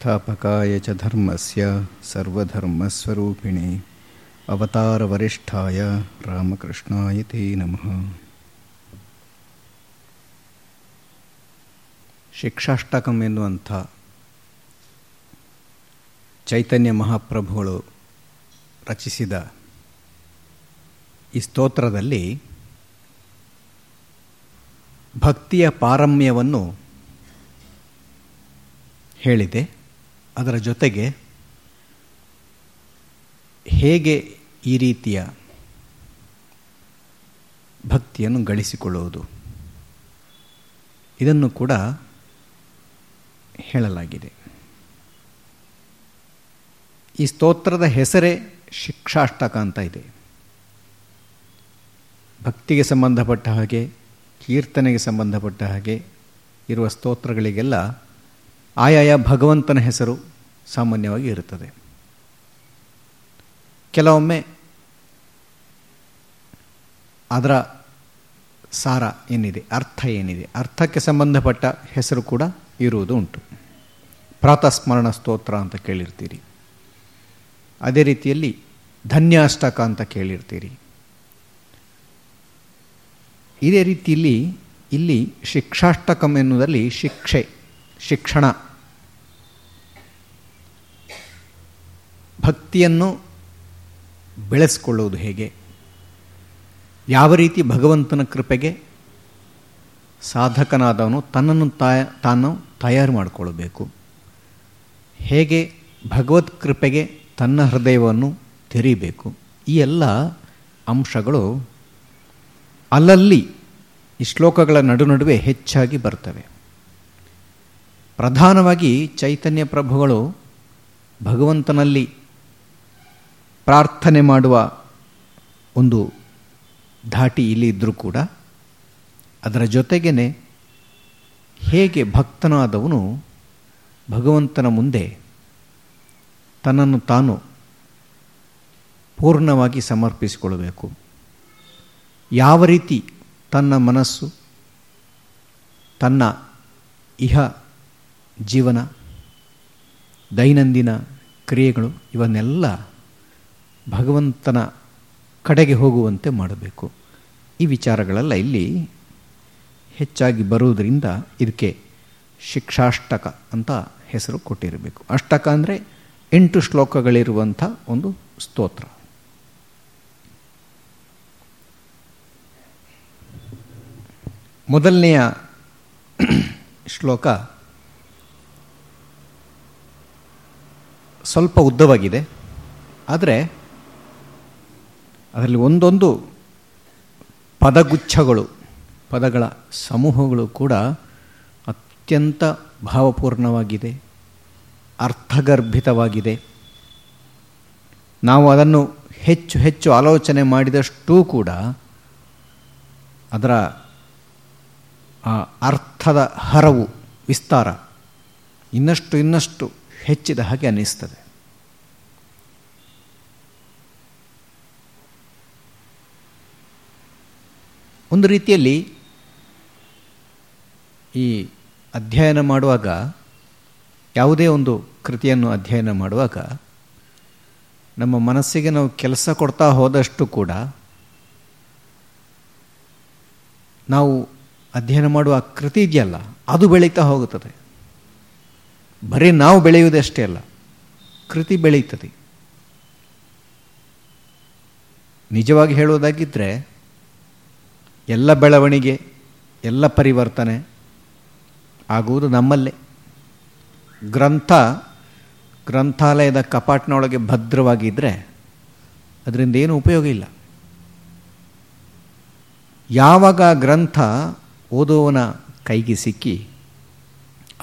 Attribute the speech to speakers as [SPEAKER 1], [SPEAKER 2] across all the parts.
[SPEAKER 1] संस्थापकाय च धर्मस्य सर्वधर्मस्वरूपिणे अवतारवरिष्ठाय रामकृष्णाय ते नमः ಶಿಕ್ಷಾಷ್ಟಕಂ ಎನ್ನುವಂಥ ಚೈತನ್ಯ ಮಹಾಪ್ರಭುಗಳು ರಚಿಸಿದ ಈ ಸ್ತೋತ್ರದಲ್ಲಿ ಭಕ್ತಿಯ ಪಾರಮ್ಯವನ್ನು ಹೇಳಿದೆ ಅದರ ಜೊತೆಗೆ ಹೇಗೆ ಈ ರೀತಿಯ ಭಕ್ತಿಯನ್ನು ಗಳಿಸಿಕೊಳ್ಳುವುದು? ಇದನ್ನು ಕೂಡ ಹೇಳಲಾಗಿದೆ. ಈ ಸ್ತೋತ್ರದ ಹೆಸರೇ ಶಿಕ್ಷಾಷ್ಟಕ ಅಂತ ಇದೆ. ಭಕ್ತಿಗೆ ಸಂಬಂಧಪಟ್ಟ ಹಾಗೆ ಕೀರ್ತನೆಗೆ ಸಂಬಂಧಪಟ್ಟ ಹಾಗೆ ಇರುವ ಸ್ತೋತ್ರಗಳಿಗೆಲ್ಲ ಆಯಾಯ ಭಗವಂತನ ಹೆಸರು ಸಾಮಾನ್ಯವಾಗಿ ಇರುತ್ತದೆ. ಕೆಲವೊಮ್ಮೆ ಅದರ ಸಾರ ಏನಿದೆ, ಅರ್ಥ ಏನಿದೆ, ಅರ್ಥಕ್ಕೆ ಸಂಬಂಧಪಟ್ಟ ಹೆಸರು ಕೂಡ ಇರುವುದು ಉಂಟು. ಪ್ರಾತಸ್ಮರಣ ಸ್ತೋತ್ರ ಅಂತ ಕೇಳಿರ್ತೀರಿ. ಅದೇ ರೀತಿಯಲ್ಲಿ ಧನ್ಯಾಷ್ಟಕ ಅಂತ ಕೇಳಿರ್ತೀರಿ. ಇದೇ ರೀತಿಯಲ್ಲಿ ಇಲ್ಲಿ ಶಿಕ್ಷಾಷ್ಟಕಂ ಎನ್ನುವುದರಲ್ಲಿ ಶಿಕ್ಷೆ, ಶಿಕ್ಷಣ ಭಕ್ತಿಯನ್ನು ಬೆಳೆಸ್ಕೊಳ್ಳೋದು ಹೇಗೆ? ಯಾವ ರೀತಿ ಭಗವಂತನ ಕೃಪೆಗೆ ಸಾಧಕನಾದವನು ತನ್ನನ್ನು ತಾಯ, ತಾನು ತಯಾರು ಮಾಡಿಕೊಳ್ಳಬೇಕು? ಹೇಗೆ ಭಗವತ್ ಕೃಪೆಗೆ ತನ್ನ ಹೃದಯವನ್ನು ತೆರೀಬೇಕು? ಈ ಎಲ್ಲ ಅಂಶಗಳು ಅಲ್ಲಲ್ಲಿ ಈ ಶ್ಲೋಕಗಳ ನಡು ನಡುವೆ ಹೆಚ್ಚಾಗಿ ಬರ್ತವೆ. ಪ್ರಧಾನವಾಗಿ ಚೈತನ್ಯ ಪ್ರಭುಗಳು ಭಗವಂತನಲ್ಲಿ ಪ್ರಾರ್ಥನೆ ಮಾಡುವ ಒಂದು ಧಾಟಿ ಇಲ್ಲಿ ಇದ್ದರೂ ಕೂಡ ಅದರ ಜೊತೆಗೇ ಹೇಗೆ ಭಕ್ತನಾದವನು ಭಗವಂತನ ಮುಂದೆ ತನ್ನನ್ನು ತಾನು ಪೂರ್ಣವಾಗಿ ಸಮರ್ಪಿಸಿಕೊಳ್ಳಬೇಕು. ಯಾವ ರೀತಿ ತನ್ನ ಮನಸ್ಸು, ತನ್ನ ಇಹ ಜೀವನ, ದೈನಂದಿನ ಕ್ರಿಯೆಗಳು ಇವನ್ನೆಲ್ಲ ಭಗವಂತನ ಕಡೆಗೆ ಹೋಗುವಂತೆ ಮಾಡಬೇಕು. ಈ ವಿಚಾರಗಳೆಲ್ಲ ಇಲ್ಲಿ ಹೆಚ್ಚಾಗಿ ಬರುವುದರಿಂದ ಇದಕ್ಕೆ ಶಿಕ್ಷಾಷ್ಟಕ ಅಂತ ಹೆಸರು ಕೊಟ್ಟಿರಬೇಕು. ಅಷ್ಟಕ ಅಂದರೆ ಎಂಟು ಶ್ಲೋಕಗಳಿರುವಂಥ ಒಂದು ಸ್ತೋತ್ರ. ಮೊದಲನೆಯ ಶ್ಲೋಕ ಸ್ವಲ್ಪ ಉದ್ದವಾಗಿದೆ. ಆದರೆ ಅದರಲ್ಲಿ ಒಂದೊಂದು ಪದಗುಚ್ಛಗಳು, ಪದಗಳ ಸಮೂಹಗಳು ಕೂಡ ಅತ್ಯಂತ ಭಾವಪೂರ್ಣವಾಗಿದೆ, ಅರ್ಥಗರ್ಭಿತವಾಗಿದೆ. ನಾವು ಅದನ್ನು ಹೆಚ್ಚು ಹೆಚ್ಚು ಆಲೋಚನೆ ಮಾಡಿದಷ್ಟೂ ಕೂಡ ಅದರ ಅರ್ಥದ ಹರವು, ವಿಸ್ತಾರ ಇನ್ನಷ್ಟು ಇನ್ನಷ್ಟು ಹೆಚ್ಚಿದ ಹಾಗೆ ಅನ್ನಿಸ್ತದೆ. ಒಂದು ರೀತಿಯಲ್ಲಿ ಈ ಅಧ್ಯಯನ ಮಾಡುವಾಗ, ಯಾವುದೇ ಒಂದು ಕೃತಿಯನ್ನು ಅಧ್ಯಯನ ಮಾಡುವಾಗ, ನಮ್ಮ ಮನಸ್ಸಿಗೆ ನಾವು ಕೆಲಸ ಕೊಡ್ತಾ ಹೋದಷ್ಟು ಕೂಡ ನಾವು ಅಧ್ಯಯನ ಮಾಡುವ ಕೃತಿ ಇದೆಯಲ್ಲ, ಅದು ಬೆಳೀತಾ ಹೋಗುತ್ತದೆ. ಬರೀ ನಾವು ಬೆಳೆಯುವುದಷ್ಟೇ ಅಲ್ಲ, ಕೃತಿ ಬೆಳೀತದೆ. ನಿಜವಾಗಿ ಹೇಳುವುದಾಗಿದ್ದರೆ ಎಲ್ಲ ಬೆಳವಣಿಗೆ, ಎಲ್ಲ ಪರಿವರ್ತನೆ ಆಗುವುದು ನಮ್ಮಲ್ಲೇ. ಗ್ರಂಥ, ಗ್ರಂಥಾಲಯದ ಕಪಾಟಿನೊಳಗೆ ಭದ್ರವಾಗಿದ್ದರೆ ಅದರಿಂದ ಏನು ಉಪಯೋಗ ಇಲ್ಲ. ಯಾವಾಗ ಗ್ರಂಥ ಓದುವವನ ಕೈಗೆ ಸಿಕ್ಕಿ,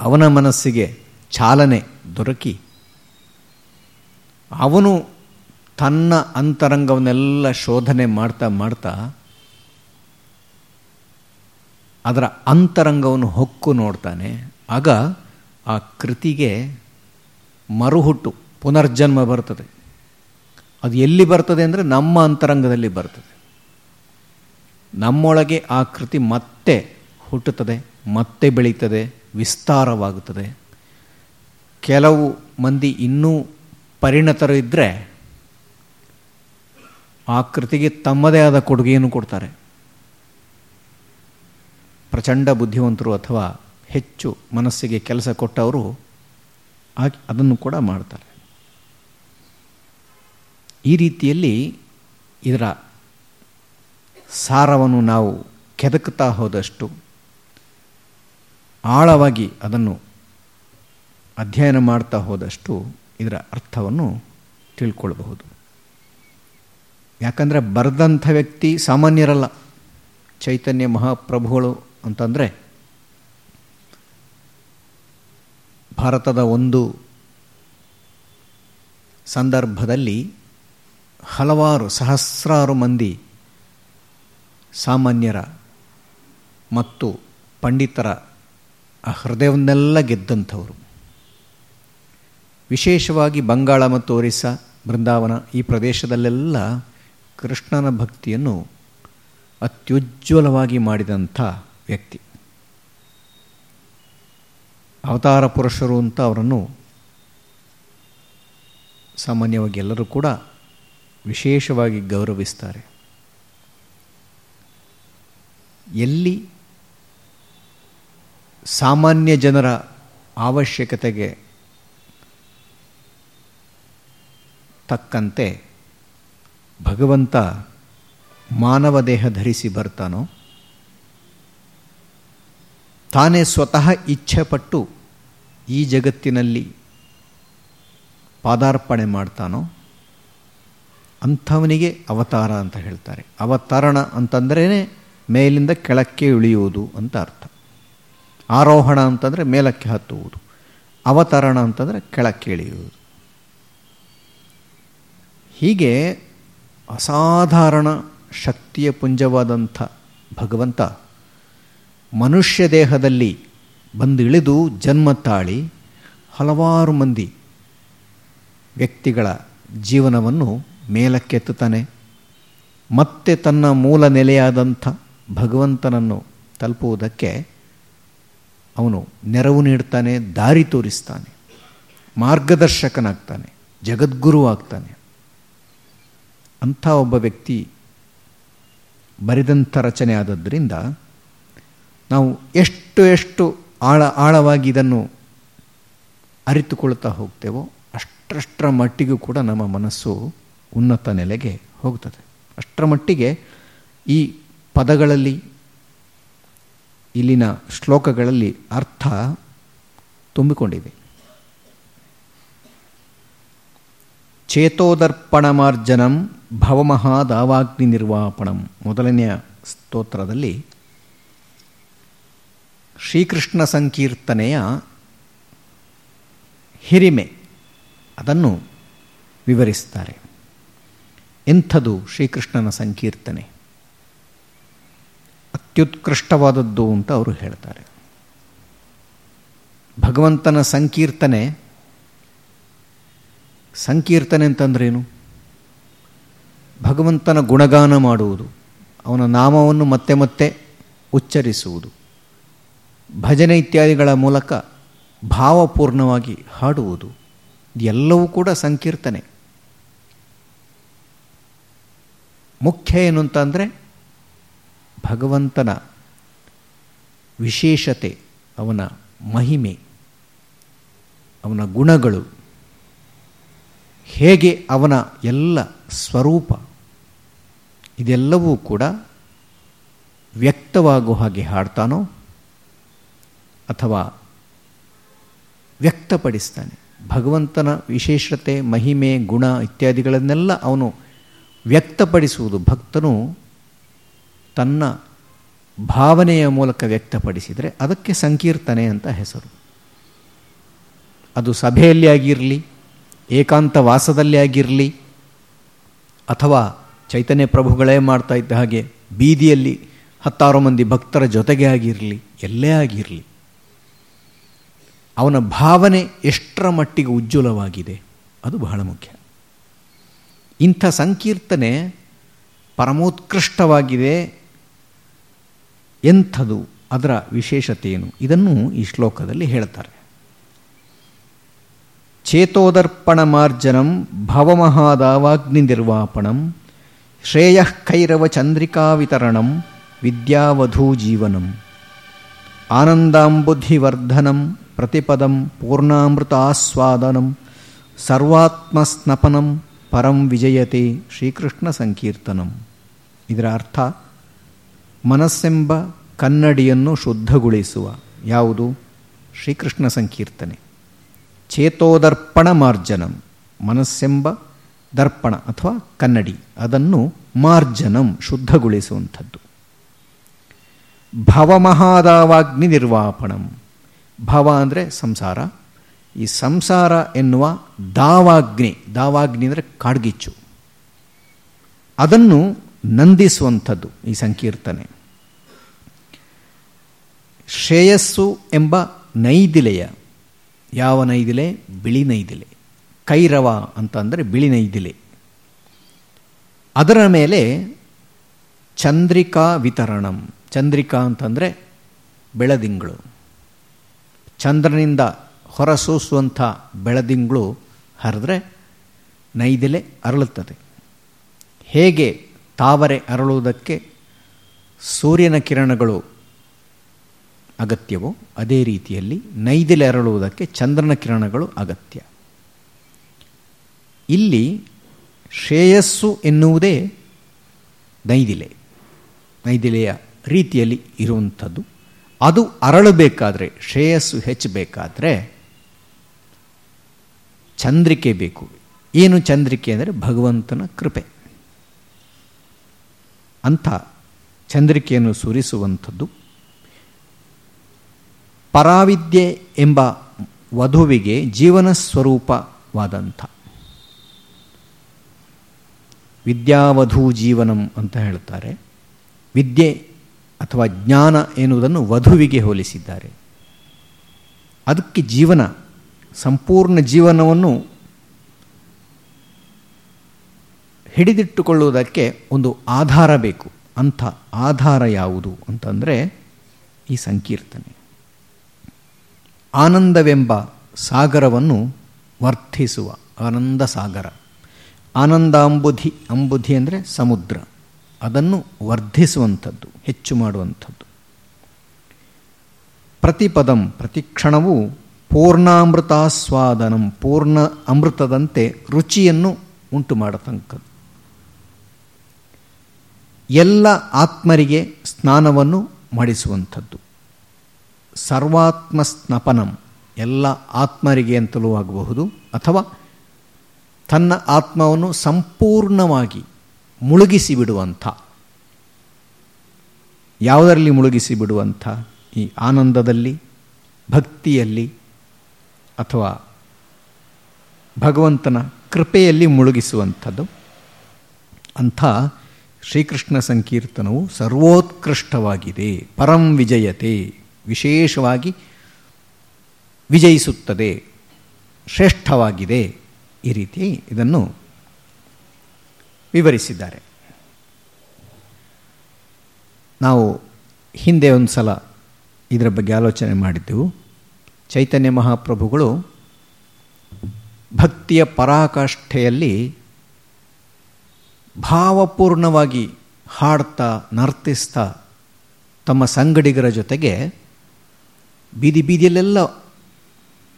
[SPEAKER 1] ಅವನ ಮನಸ್ಸಿಗೆ ಚಾಲನೆ ದೊರಕಿ, ಅವನು ತನ್ನ ಅಂತರಂಗವನ್ನೆಲ್ಲ ಶೋಧನೆ ಮಾಡ್ತಾ ಮಾಡ್ತಾ ಅದರ ಅಂತರಂಗವನ್ನು ಹೊಕ್ಕು ನೋಡ್ತಾನೆ. ಆಗ ಆ ಕೃತಿಗೆ ಮರುಹುಟ್ಟು, ಪುನರ್ಜನ್ಮ ಬರ್ತದೆ. ಅದು ಎಲ್ಲಿ ಬರ್ತದೆ ಅಂದರೆ ನಮ್ಮ ಅಂತರಂಗದಲ್ಲಿ ಬರ್ತದೆ. ನಮ್ಮೊಳಗೆ ಆ ಕೃತಿ ಮತ್ತೆ ಹುಟ್ಟುತ್ತದೆ, ಮತ್ತೆ ಬೆಳೀತದೆ, ವಿಸ್ತಾರವಾಗುತ್ತದೆ. ಕೆಲವು ಮಂದಿ ಇನ್ನೂ ಪರಿಣತರು ಇದ್ದರೆ ಆ ಕೃತಿಗೆ ತಮ್ಮದೇ ಆದ ಕೊಡುಗೆಯನ್ನು ಕೊಡ್ತಾರೆ. ಪ್ರಚಂಡ ಬುದ್ಧಿವಂತರು ಅಥವಾ ಹೆಚ್ಚು ಮನಸ್ಸಿಗೆ ಕೆಲಸ ಕೊಟ್ಟವರು ಅದನ್ನು ಕೂಡ ಮಾಡ್ತಾರೆ. ಈ ರೀತಿಯಲ್ಲಿ ಇದರ ಸಾರವನ್ನು ನಾವು ಕೆದಕ್ತಾ ಹೋದಷ್ಟು ಆಳವಾಗಿ ಅದನ್ನು ಅಧ್ಯಯನ ಮಾಡ್ತಾ ಹೋದಷ್ಟು ಇದರ ಅರ್ಥವನ್ನು ತಿಳ್ಕೊಳ್ಬಹುದು. ಯಾಕಂದರೆ ಬರೆದಂಥ ವ್ಯಕ್ತಿ ಸಾಮಾನ್ಯರಲ್ಲ. ಚೈತನ್ಯ ಮಹಾಪ್ರಭುಗಳು ಅಂತಂದರೆ ಭಾರತದ ಒಂದು ಸಂದರ್ಭದಲ್ಲಿ ಹಲವಾರು ಸಹಸ್ರಾರು ಮಂದಿ ಸಾಮಾನ್ಯರ ಮತ್ತು ಪಂಡಿತರ ಆ ಹೃದಯವನ್ನೆಲ್ಲ ಗೆದ್ದಂಥವರು. ವಿಶೇಷವಾಗಿ ಬಂಗಾಳ ಮತ್ತು ಒರಿಸ್ಸಾ, ಬೃಂದಾವನ ಈ ಪ್ರದೇಶದಲ್ಲೆಲ್ಲ ಕೃಷ್ಣನ ಭಕ್ತಿಯನ್ನು ಅತ್ಯುಜ್ವಲವಾಗಿ ಮಾಡಿದಂಥ ವ್ಯಕ್ತಿ. ಅವತಾರ ಪುರುಷರು ಅಂತ ಅವರನ್ನು ಸಾಮಾನ್ಯವಾಗಿ ಎಲ್ಲರೂ ಕೂಡ ವಿಶೇಷವಾಗಿ ಗೌರವಿಸ್ತಾರೆ. ಎಲ್ಲಿ ಸಾಮಾನ್ಯ ಜನರ ಅವಶ್ಯಕತೆಗೆ ತಕ್ಕಂತೆ ಭಗವಂತ ಮಾನವ ದೇಹ ಧರಿಸಿ ಬರ್ತಾನೋ ತಾನೇ ಸ್ವತಃ ಇಚ್ಛೆಪಟ್ಟು ಈ ಜಗತ್ತಿನಲ್ಲಿ ಪಾದಾರ್ಪಣೆ ಮಾಡ್ತಾನೋ ಅಂಥವನಿಗೆ ಅವತಾರ ಅಂತ ಹೇಳ್ತಾರೆ. ಅವತರಣ ಅಂತಂದ್ರೇ ಮೇಲಿಂದ ಕೆಳಕ್ಕೆ ಇಳಿಯುವುದು ಅಂತ ಅರ್ಥ. ಆರೋಹಣ ಅಂತಂದರೆ ಮೇಲಕ್ಕೆ ಹತ್ತುವುದು. ಅವತರಣ ಅಂತಂದರೆ ಕೆಳಕ್ಕೆ ಇಳಿಯುವುದು. ಹೀಗೆ ಅಸಾಧಾರಣ ಶಕ್ತಿಯ ಪುಂಜವಾದಂಥ ಭಗವಂತ ಮನುಷ್ಯ ದೇಹದಲ್ಲಿ ಬಂದು ಇಳಿದು ಜನ್ಮ ತಾಳಿ ಹಲವಾರು ಮಂದಿ ವ್ಯಕ್ತಿಗಳ ಜೀವನವನ್ನು ಮೇಲಕ್ಕೆತ್ತುತ್ತಾನೆ. ಮತ್ತೆ ತನ್ನ ಮೂಲ ನೆಲೆಯಾದಂಥ ಭಗವಂತನನ್ನು ತಲುಪುವುದಕ್ಕೆ ಅವನು ನೆರವು ನೀಡ್ತಾನೆ, ದಾರಿ ತೋರಿಸ್ತಾನೆ, ಮಾರ್ಗದರ್ಶಕನಾಗ್ತಾನೆ, ಜಗದ್ಗುರು ಆಗ್ತಾನೆ. ಅಂಥ ಒಬ್ಬ ವ್ಯಕ್ತಿ ಬರೆದಂಥ ರಚನೆ ಆದದ್ದರಿಂದ ನಾವು ಎಷ್ಟು ಎಷ್ಟು ಆಳ ಆಳವಾಗಿ ಇದನ್ನು ಅರಿತುಕೊಳ್ತಾ ಹೋಗ್ತೇವೋ ಅಷ್ಟರಷ್ಟರ ಮಟ್ಟಿಗೂ ಕೂಡ ನಮ್ಮ ಮನಸ್ಸು ಉನ್ನತ ನೆಲೆಗೆ ಹೋಗ್ತದೆ. ಅಷ್ಟರ ಮಟ್ಟಿಗೆ ಈ ಪದಗಳಲ್ಲಿ ಇಲ್ಲಿನ ಶ್ಲೋಕಗಳಲ್ಲಿ ಅರ್ಥ ತುಂಬಿಕೊಂಡಿದೆ ಚೇತೋದರ್ಪಣಮಾರ್ಜನಂ ಭವಮಹಾದಾವಾಗ್ನಿ ನಿರ್ವಾಪಣಂ ಮೊದಲನೆಯ ಸ್ತೋತ್ರದಲ್ಲಿ ಶ್ರೀಕೃಷ್ಣ ಸಂಕೀರ್ತನೆಯ ಹಿರಿಮೆ. ಅದನ್ನು ವಿವರಿಸ್ತಾರೆ. ಎಂಥದು ಶ್ರೀಕೃಷ್ಣನ ಸಂಕೀರ್ತನೆ? ಅತ್ಯುತ್ಕೃಷ್ಟವಾದದ್ದು ಅಂತ ಅವರು ಹೇಳ್ತಾರೆ. ಭಗವಂತನ ಸಂಕೀರ್ತನೆ ಸಂಕೀರ್ತನೆ ಅಂತಂದ್ರೇನು ಭಗವಂತನ ಗುಣಗಾನ ಮಾಡುವುದು, ಅವನ ನಾಮವನ್ನು ಮತ್ತೆ ಮತ್ತೆ ಉಚ್ಚರಿಸುವುದು. ಭಜನೆ ಇತ್ಯಾದಿಗಳ ಮೂಲಕ ಭಾವಪೂರ್ಣವಾಗಿ ಹಾಡುವುದು. ಎಲ್ಲವೂ ಕೂಡ ಸಂಕೀರ್ತನೆ. ಮುಖ್ಯ ಏನು ಅಂತಂದರೆ ಭಗವಂತನ ವಿಶೇಷತೆ, ಅವನ ಮಹಿಮೆ, ಅವನ ಗುಣಗಳು, ಹೇಗೆ ಅವನ ಎಲ್ಲ ಸ್ವರೂಪ, ಇದೆಲ್ಲವೂ ಕೂಡ ವ್ಯಕ್ತವಾಗುವ ಹಾಗೆ ಹಾಡ್ತಾನೋ ಅಥವಾ ವ್ಯಕ್ತಪಡಿಸ್ತಾನೆ. ಭಗವಂತನ ವಿಶೇಷತೆ, ಮಹಿಮೆ, ಗುಣ ಇತ್ಯಾದಿಗಳನ್ನೆಲ್ಲ ಅವನು ವ್ಯಕ್ತಪಡಿಸುವುದು. ಭಕ್ತನು ತನ್ನ ಭಾವನೆಯ ಮೂಲಕ ವ್ಯಕ್ತಪಡಿಸಿದರೆ ಅದಕ್ಕೆ ಸಂಕೀರ್ತನೆ ಅಂತ ಹೆಸರು. ಅದು ಸಭೆಯಲ್ಲಿ ಆಗಿರಲಿ, ಏಕಾಂತ ವಾಸದಲ್ಲಿ ಆಗಿರಲಿ, ಅಥವಾ ಚೈತನ್ಯ ಪ್ರಭುಗಳೇ ಮಾಡ್ತಾ ಇದ್ದ ಹಾಗೆ ಬೀದಿಯಲ್ಲಿ ಹತ್ತಾರು ಮಂದಿ ಭಕ್ತರ ಜೊತೆಗೆ ಆಗಿರಲಿ, ಎಲ್ಲೇ ಆಗಿರಲಿ ಅವನ ಭಾವನೆ ಎಷ್ಟರ ಮಟ್ಟಿಗೆ ಉಜ್ವಲವಾಗಿದೆ, ಅದು ಬಹಳ ಮುಖ್ಯ. ಇಂಥ ಸಂಕೀರ್ತನೆ ಪರಮೋತ್ಕೃಷ್ಟವಾಗಿದೆ ಎಂಥದು ಅದರ ವಿಶೇಷತೆಯೇನು? ಇದನ್ನು ಈ ಶ್ಲೋಕದಲ್ಲಿ ಹೇಳ್ತಾರೆ. ಚೇತೋದರ್ಪಣ ಮಾರ್ಜನಂ ಭವಮಹಾದಾವಾಗ್ನಿ ನಿರ್ವಾಪಣಂ ಶ್ರೇಯಃ ಕೈರವ ಚಂದ್ರಿಕಾ ವಿತರಣಂ ವಿದ್ಯಾವಧೂ ಜೀವನಂ ಆನಂದಾಂಬುಧಿವರ್ಧನಂ ಪ್ರತಿಪದಂ ಪೂರ್ಣಾಮೃತಾಸ್ವಾದನಂ ಸರ್ವಾತ್ಮಸ್ನಪನಂ ಪರಂ ವಿಜಯತೆ ಶ್ರೀಕೃಷ್ಣ ಸಂಕೀರ್ತನಂ. ಇದರ ಅರ್ಥ ಮನಸ್ಸೆಂಬ ಕನ್ನಡಿಯನ್ನು ಶುದ್ಧಗೊಳಿಸುವ ಯಾವುದು? ಶ್ರೀಕೃಷ್ಣ ಸಂಕೀರ್ತನೆ. ಚೇತೋದರ್ಪಣ ಮಾರ್ಜನಂ ಮನಸ್ಸೆಂಬ ದರ್ಪಣ ಅಥವಾ ಕನ್ನಡಿ, ಅದನ್ನು ಮಾರ್ಜನಂ ಶುದ್ಧಗೊಳಿಸುವಂಥದ್ದು. ಭವಮಹಾದಾವಾಗ್ನಿ ನಿರ್ವಾಪಣಂ ಭವ ಅಂದರೆ ಸಂಸಾರ. ಈ ಸಂಸಾರ ಎನ್ನುವ ದಾವಾಗ್ನಿ ದಾವಾಗ್ನಿ ಅಂದರೆ ಕಾಡ್ಗಿಚ್ಚು. ಅದನ್ನು ನಂದಿಸುವಂಥದ್ದು ಈ ಸಂಕೀರ್ತನೆ. ಶ್ರೇಯಸ್ಸು ಎಂಬ ನೈದಿಲೆಯ, ಯಾವ ನೈದಿಲೆ? ಬಿಳಿ ನೈದಿಲೆ. ಕೈರವ ಅಂತಂದರೆ ಬಿಳಿ ನೈದಿಲೆ. ಅದರ ಮೇಲೆ ಚಂದ್ರಿಕಾ ವಿತರಣಂ. ಚಂದ್ರಿಕಾ ಅಂತಂದರೆ ಬೆಳದಿಂಗಳು. ಚಂದ್ರನಿಂದ ಹೊರಸೂಸುವಂಥ ಬೆಳದಿಂಗಳು ಹರಿದ್ರೆ ನೈದೆಲೆ ಅರಳುತ್ತದೆ. ಹೇಗೆ ತಾವರೆ ಅರಳುವುದಕ್ಕೆ ಸೂರ್ಯನ ಕಿರಣಗಳು ಅಗತ್ಯವೋ ಅದೇ ರೀತಿಯಲ್ಲಿ ನೈದೆಲೆ ಅರಳುವುದಕ್ಕೆ ಚಂದ್ರನ ಕಿರಣಗಳು ಅಗತ್ಯ. ಇಲ್ಲಿ ಶ್ರೇಯಸ್ಸು ಎನ್ನುವುದೇ ನೈದಿಲೆ. ನೈದಿಲೆಯ ರೀತಿಯಲ್ಲಿ ಇರುವಂಥದ್ದು. ಅದು ಅರಳಬೇಕಾದ್ರೆ, ಶ್ರೇಯಸ್ಸು ಹೆಚ್ಚಬೇಕಾದ್ರೆ ಚಂದ್ರಿಕೆ ಬೇಕು. ಏನು ಚಂದ್ರಿಕೆ ಅಂದರೆ ಭಗವಂತನ ಕೃಪೆ. ಅಂಥ ಚಂದ್ರಿಕೆಯನ್ನು ಸುರಿಸುವಂಥದ್ದು ಪರಾವಿದ್ಯೆ ಎಂಬ ವಧುವಿಗೆ ಜೀವನ ಸ್ವರೂಪವಾದಂಥ ವಿದ್ಯಾವಧು ಜೀವನಂ ಅಂತ ಹೇಳ್ತಾರೆ. ವಿದ್ಯೆ ಅಥವಾ ಜ್ಞಾನ ಎನ್ನುವುದನ್ನು ವಧುವಿಗೆ ಹೋಲಿಸಿದ್ದಾರೆ. ಅದಕ್ಕೆ ಜೀವನ, ಸಂಪೂರ್ಣ ಜೀವನವನ್ನು ಹಿಡಿದಿಟ್ಟುಕೊಳ್ಳುವುದಕ್ಕೆ ಒಂದು ಆಧಾರ ಬೇಕು. ಅಂಥ ಆಧಾರ ಯಾವುದು ಅಂತಂದರೆ ಈ ಸಂಕೀರ್ತನೆ. ಆನಂದವೆಂಬ ಸಾಗರವನ್ನು ವರ್ತಿಸುವ ಆನಂದ ಸಾಗರ. ಆನಂದಾಂಬುಧಿ, ಅಂಬುಧಿ ಅಂದರೆ ಸಮುದ್ರ. ಅದನ್ನು ವರ್ಧಿಸುವಂಥದ್ದು, ಹೆಚ್ಚು ಮಾಡುವಂಥದ್ದು. ಪ್ರತಿಪದಂ, ಪ್ರತಿಕ್ಷಣವೂ ಪೂರ್ಣಾಮೃತಾಸ್ವಾದನಂ, ಪೂರ್ಣ ಅಮೃತದಂತೆ ರುಚಿಯನ್ನು ಉಂಟು ಮಾಡತಕ್ಕದ್ದು. ಎಲ್ಲ ಆತ್ಮರಿಗೆ ಸ್ನಾನವನ್ನು ಮಾಡಿಸುವಂಥದ್ದು. ಸರ್ವಾತ್ಮ ಸ್ನಪನಂ ಎಲ್ಲ ಆತ್ಮರಿಗೆ ಅಂತಲೂ ಆಗಬಹುದು, ಅಥವಾ ತನ್ನ ಆತ್ಮವನ್ನು ಸಂಪೂರ್ಣವಾಗಿ ಮುಳುಗಿಸಿ ಬಿಡುವಂಥ ಯಾವುದರಲ್ಲಿ ಮುಳುಗಿಸಿ ಬಿಡುವಂಥ ಈ ಆನಂದದಲ್ಲಿ, ಭಕ್ತಿಯಲ್ಲಿ, ಅಥವಾ ಭಗವಂತನ ಕೃಪೆಯಲ್ಲಿ ಮುಳುಗಿಸುವಂಥದ್ದು. ಅಂಥ ಶ್ರೀಕೃಷ್ಣ ಸಂಕೀರ್ತನವು ಸರ್ವೋತ್ಕೃಷ್ಟವಾಗಿದೆ, ಪರಂ ವಿಜಯತೆ, ವಿಶೇಷವಾಗಿ ವಿಜಯಿಸುತ್ತದೆ, ಶ್ರೇಷ್ಠವಾಗಿದೆ ಈ ರೀತಿ ಇದನ್ನು ವಿವರಿಸಿದ್ದಾರೆ. ನಾವು ಹಿಂದೆ ಒಂದು ಸಲ ಇದರ ಬಗ್ಗೆ ಆಲೋಚನೆ ಮಾಡಿದ್ದೆವು. ಚೈತನ್ಯ ಮಹಾಪ್ರಭುಗಳು ಭಕ್ತಿಯ ಪರಾಕಾಷ್ಠೆಯಲ್ಲಿ ಭಾವಪೂರ್ಣವಾಗಿ ಹಾಡ್ತಾ, ನರ್ತಿಸ್ತಾ ತಮ್ಮ ಸಂಗಡಿಗರ ಜೊತೆಗೆ ಬೀದಿ ಬೀದಿಯಲ್ಲೆಲ್ಲ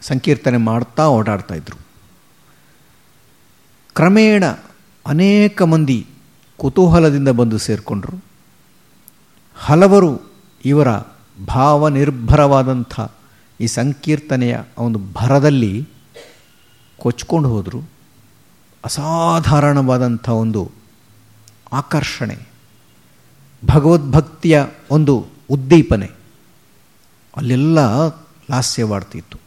[SPEAKER 1] ಸಂಕೀರ್ತನೆ ಮಾಡ್ತಾ ಓಡಾಡ್ತಾ ಇದ್ದರು ಕ್ರಮೇಣ ಅನೇಕ ಮಂದಿ ಕುತೂಹಲದಿಂದ ಬಂದು ಸೇರಿಕೊಂಡರು. ಹಲವರು ಇವರ ಭಾವನಿರ್ಭರವಾದಂಥ ಈ ಸಂಕೀರ್ತನೆಯ ಒಂದು ಭರದಲ್ಲಿ ಕೊಚ್ಕೊಂಡು ಹೋದರು. ಅಸಾಧಾರಣವಾದಂಥ ಒಂದು ಆಕರ್ಷಣೆ, ಭಗವದ್ಭಕ್ತಿಯ ಒಂದು ಉದ್ದೀಪನೆ ಅಲ್ಲೆಲ್ಲ ಲಾಸ್ಯವಾಡ್ತಿತ್ತು.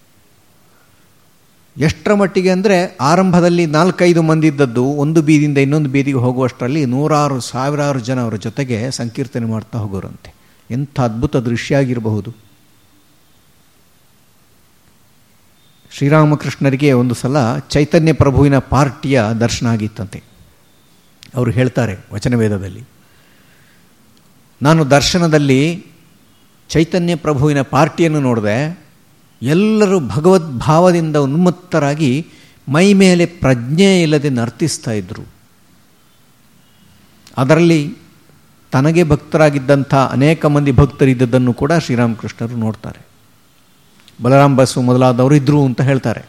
[SPEAKER 1] ಎಷ್ಟರ ಮಟ್ಟಿಗೆ ಅಂದರೆ ಆರಂಭದಲ್ಲಿ ನಾಲ್ಕೈದು ಮಂದಿ ಇದ್ದದ್ದು ಒಂದು ಬೀದಿಯಿಂದ ಇನ್ನೊಂದು ಬೀದಿಗೆ ಹೋಗುವಷ್ಟರಲ್ಲಿ ನೂರಾರು, ಸಾವಿರಾರು ಜನ ಅವರ ಜೊತೆಗೆ ಸಂಕೀರ್ತನೆ ಮಾಡ್ತಾ ಹೋಗೋರಂತೆ. ಎಂಥ ಅದ್ಭುತ ದೃಶ್ಯ ಆಗಿರಬಹುದು. ಶ್ರೀರಾಮಕೃಷ್ಣರಿಗೆ ಒಂದು ಸಲ ಚೈತನ್ಯ ಪ್ರಭುವಿನ ಪಾರ್ಟಿಯ ದರ್ಶನ ಆಗಿತ್ತಂತೆ. ಅವರು ಹೇಳ್ತಾರೆ ವಚನವೇದದಲ್ಲಿ ನಾನು ದರ್ಶನದಲ್ಲಿ ಚೈತನ್ಯ ಪ್ರಭುವಿನ ಪಾರ್ಟಿಯನ್ನು ನೋಡಿದೆ ಎಲ್ಲರೂ ಭಗವದ್ಭಾವದಿಂದ ಉನ್ಮತ್ತರಾಗಿ ಮೈ ಮೇಲೆ ಪ್ರಜ್ಞೆ ಇಲ್ಲದೆ ನರ್ತಿಸ್ತಾ ಇದ್ದರು ಅದರಲ್ಲಿ ತನಗೆ ಭಕ್ತರಾಗಿದ್ದಂಥ ಅನೇಕ ಮಂದಿ ಭಕ್ತರಿದ್ದದ್ದನ್ನು ಕೂಡ ಶ್ರೀರಾಮಕೃಷ್ಣರು ನೋಡ್ತಾರೆ. ಬಲರಾಮ್ ಬಸ್ಸು ಮೊದಲಾದವರು ಇದ್ದರು ಅಂತ ಹೇಳ್ತಾರೆ.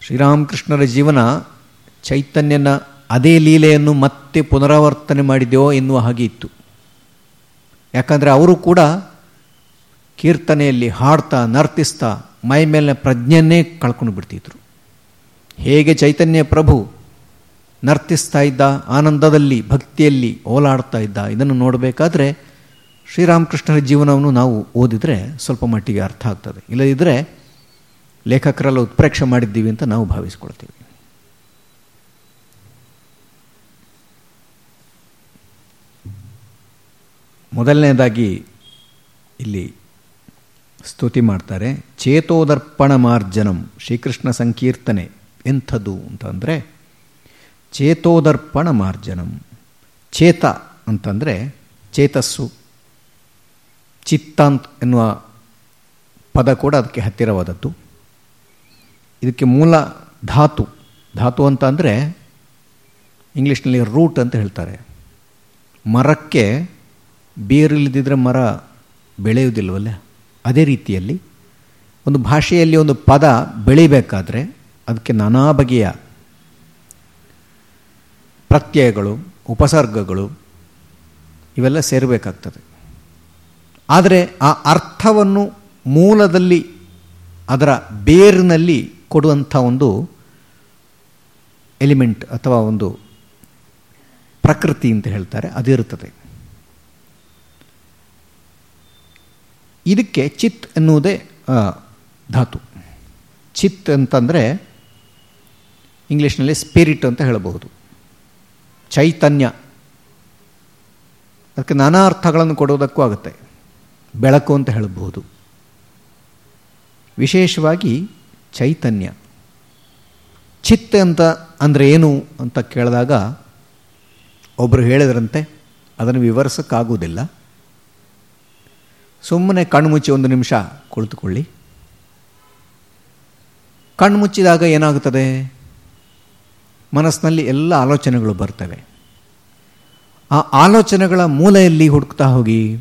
[SPEAKER 1] ಶ್ರೀರಾಮಕೃಷ್ಣರ ಜೀವನ ಚೈತನ್ಯನ ಅದೇ ಲೀಲೆಯನ್ನು ಮತ್ತೆ ಪುನರಾವರ್ತನೆ ಮಾಡಿದೆಯೋ ಎನ್ನುವ ಹಾಗೆ ಇತ್ತು. ಯಾಕಂದರೆ ಅವರು ಕೂಡ ಕೀರ್ತನೆಯಲ್ಲಿ ಹಾಡ್ತಾ, ನರ್ತಿಸ್ತಾ, ಮೈ ಮೇಲಿನ ಪ್ರಜ್ಞೆಯನ್ನೇ ಕಳ್ಕೊಂಡು ಬಿಡ್ತಿದ್ರು. ಹೇಗೆ ಚೈತನ್ಯ ಪ್ರಭು ನರ್ತಿಸ್ತಾ ಇದ್ದ, ಆನಂದದಲ್ಲಿ, ಭಕ್ತಿಯಲ್ಲಿ ಓಲಾಡ್ತಾ ಇದ್ದ, ಇದನ್ನು ನೋಡಬೇಕಾದ್ರೆ ಶ್ರೀರಾಮಕೃಷ್ಣರ ಜೀವನವನ್ನು ನಾವು ಓದಿದರೆ ಸ್ವಲ್ಪ ಮಟ್ಟಿಗೆ ಅರ್ಥ ಆಗ್ತದೆ. ಇಲ್ಲದಿದ್ದರೆ ಲೇಖಕರೆಲ್ಲ ಉತ್ಪ್ರೇಕ್ಷೆ ಮಾಡಿದ್ದೀವಿ ಅಂತ ನಾವು ಭಾವಿಸ್ಕೊಳ್ತೀವಿ. ಮೊದಲನೇದಾಗಿ ಇಲ್ಲಿ ಸ್ತುತಿ ಮಾಡ್ತಾರೆ, ಚೇತೋದರ್ಪಣ ಮಾರ್ಜನಂ, ಶ್ರೀಕೃಷ್ಣ ಸಂಕೀರ್ತನೆ, ಎಂಥದ್ದು ಅಂತಂದರೆ, ಚೇತೋದರ್ಪಣ ಮಾರ್ಜನಂ, ಚೇತ ಅಂತಂದರೆ, ಚೇತಸ್ಸು, ಚಿತ್ತಾಂತ್ ಎನ್ನುವ ಪದ ಕೂಡ ಅದಕ್ಕೆ ಹತ್ತಿರವಾದದ್ದು. ಇದಕ್ಕೆ ಮೂಲ ಧಾತು ಧಾತು ಅಂತ ಅಂದರೆ ಇಂಗ್ಲೀಷ್ನಲ್ಲಿ ರೂಟ್ ಅಂತ ಹೇಳ್ತಾರೆ. ಮರಕ್ಕೆ ಬೇರಿಲ್ಲದಿದ್ದರೆ ಮರ ಬೆಳೆಯುವುದಿಲ್ವಲ್ಲ ಅದೇ ರೀತಿಯಲ್ಲಿ ಒಂದು ಭಾಷೆಯಲ್ಲಿ ಒಂದು ಪದ ಬೆಳಿಬೇಕಾದ್ರೆ ಅದಕ್ಕೆ ನಾನಾ ಬಗೆಯ ಪ್ರತ್ಯಯಗಳು, ಉಪಸರ್ಗಗಳು ಇವೆಲ್ಲ ಸೇರಬೇಕಾಗ್ತದೆ. ಆದರೆ ಆ ಅರ್ಥವನ್ನು ಮೂಲದಲ್ಲಿ ಅದರ ಬೇರಿನಲ್ಲಿ ಕೊಡುವಂಥ ಒಂದು ಎಲಿಮೆಂಟ್ ಅಥವಾ ಒಂದು ಪ್ರಕೃತಿ ಅಂತ ಹೇಳ್ತಾರೆ, ಅದಿರುತ್ತದೆ. ಇದಕ್ಕೆ ಚಿತ್ ಎನ್ನುವುದೇ ಧಾತು. ಚಿತ್ ಅಂತಂದರೆ ಇಂಗ್ಲೀಷ್ನಲ್ಲಿ ಸ್ಪಿರಿಟ್ ಅಂತ ಹೇಳಬಹುದು. ಚೈತನ್ಯ. ಅದಕ್ಕೆ ನಾನಾ ಅರ್ಥಗಳನ್ನು ಕೊಡೋದಕ್ಕೂ ಆಗುತ್ತೆ. ಬೆಳಕು ಅಂತ ಹೇಳಬಹುದು. ವಿಶೇಷವಾಗಿ ಚೈತನ್ಯ. ಚಿತ್ ಅಂತ ಅಂದರೆ ಏನು ಅಂತ ಕೇಳಿದಾಗ ಒಬ್ಬರು ಹೇಳಿದ್ರಂತೆ, ಅದನ್ನು ವಿವರಿಸೋಕ್ಕಾಗುವುದಿಲ್ಲ. ಸುಮ್ಮನೆ ಕಣ್ಮುಚ್ಚಿ ಒಂದು ನಿಮಿಷ ಕುಳಿತುಕೊಳ್ಳಿ. ಕಣ್ಮುಚ್ಚಿದಾಗ ಏನಾಗುತ್ತದೆ? ಮನಸ್ಸಿನಲ್ಲಿ ಎಲ್ಲ ಆಲೋಚನೆಗಳು ಬರ್ತವೆ. ಆ ಆಲೋಚನೆಗಳ ಮೂಲೆಯಲ್ಲಿ ಹುಡುಕ್ತಾ ಹೋಗಿ?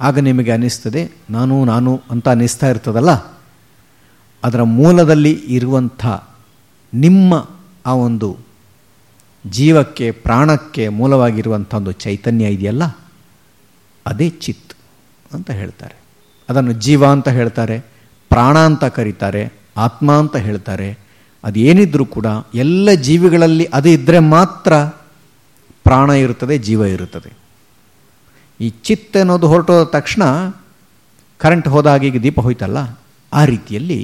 [SPEAKER 1] ಆಗ ನಿಮಗೆ ಅನ್ನಿಸ್ತದೆ ನಾನು ನಾನು ಅಂತ ಅನ್ನಿಸ್ತಾ ಇರ್ತದಲ್ಲ? ಅದರ ಮೂಲದಲ್ಲಿ ಇರುವಂಥ ನಿಮ್ಮ ಆ ಒಂದು ಜೀವಕ್ಕೆ, ಪ್ರಾಣಕ್ಕೆ ಮೂಲವಾಗಿರುವಂಥ ಒಂದು ಚೈತನ್ಯ ಇದೆಯಲ್ಲ? ಅದೇ ಚಿತ್ ಅಂತ ಹೇಳ್ತಾರೆ. ಅದನ್ನು ಜೀವ ಅಂತ ಹೇಳ್ತಾರೆ, ಪ್ರಾಣ ಅಂತ ಕರೀತಾರೆ, ಆತ್ಮ ಅಂತ ಹೇಳ್ತಾರೆ. ಅದೇನಿದ್ರೂ ಕೂಡ ಎಲ್ಲ ಜೀವಿಗಳಲ್ಲಿ ಅದು ಇದ್ದರೆ ಮಾತ್ರ ಪ್ರಾಣ ಇರುತ್ತದೆ, ಜೀವ ಇರುತ್ತದೆ. ಈ ಚಿತ್ತ ಅನ್ನೋದು ಹೊರಟೋದ ತಕ್ಷಣ ಕರೆಂಟ್ ಹೋದಾಗ ಈಗ ದೀಪ ಹೋಯ್ತಲ್ಲ, ಆ ರೀತಿಯಲ್ಲಿ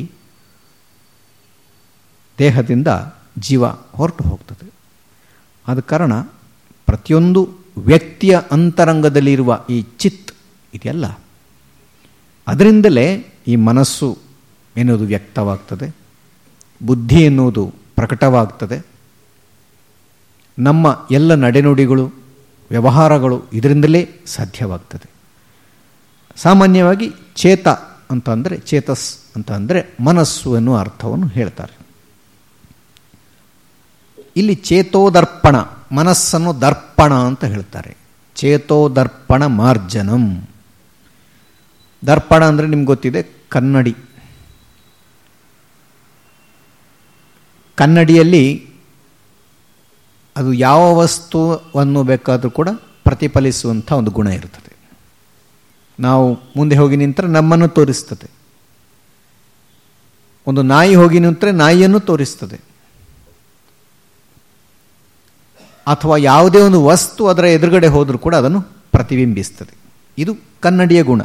[SPEAKER 1] ದೇಹದಿಂದ ಜೀವ ಹೊರಟು ಹೋಗ್ತದೆ. ಆದ ಕಾರಣ ಪ್ರತಿಯೊಂದು ವ್ಯಕ್ತಿಯ ಅಂತರಂಗದಲ್ಲಿರುವ ಈ ಚಿತ್ ಇದೆಯಲ್ಲ? ಅದರಿಂದಲೇ ಈ ಮನಸ್ಸು ಎನ್ನುವುದು ವ್ಯಕ್ತವಾಗ್ತದೆ. ಬುದ್ಧಿ ಎನ್ನುವುದು ಪ್ರಕಟವಾಗ್ತದೆ. ನಮ್ಮ ಎಲ್ಲ ನಡೆನುಡಿಗಳು, ವ್ಯವಹಾರಗಳು ಇದರಿಂದಲೇ ಸಾಧ್ಯವಾಗ್ತದೆ. ಸಾಮಾನ್ಯವಾಗಿ ಚೇತ ಅಂತ ಅಂದರೆ, ಚೇತಸ್ ಅಂತ ಅಂದರೆ ಮನಸ್ಸು ಎನ್ನುವ ಅರ್ಥವನ್ನು ಹೇಳ್ತಾರೆ. ಇಲ್ಲಿ ಚೇತೋದರ್ಪಣ, ಮನಸ್ಸನ್ನು ದರ್ಪಣ ಅಂತ ಹೇಳ್ತಾರೆ. ಚೇತೋದರ್ಪಣ ಮಾರ್ಜನಂ. ದರ್ಪಣ ಅಂದರೆ ನಿಮ್ಗೆ ಗೊತ್ತಿದೆ ಕನ್ನಡಿ. ಕನ್ನಡಿಯಲ್ಲಿ ಅದು ಯಾವ ವಸ್ತುವನ್ನು ಬೇಕಾದರೂ ಕೂಡ ಪ್ರತಿಫಲಿಸುವಂಥ ಒಂದು ಗುಣ ಇರ್ತದೆ. ನಾವು ಮುಂದೆ ಹೋಗಿ ನಿಂತರೆ ನಮ್ಮನ್ನು ತೋರಿಸ್ತದೆ. ಒಂದು ನಾಯಿ ಹೋಗಿ ನಿಂತರೆ ನಾಯಿಯನ್ನು ತೋರಿಸ್ತದೆ. ಅಥವಾ ಯಾವುದೇ ಒಂದು ವಸ್ತು ಅದರ ಎದುರುಗಡೆ ಹೋದರೂ ಕೂಡ ಅದನ್ನು ಪ್ರತಿಬಿಂಬಿಸ್ತದೆ. ಇದು ಕನ್ನಡಿಯ ಗುಣ.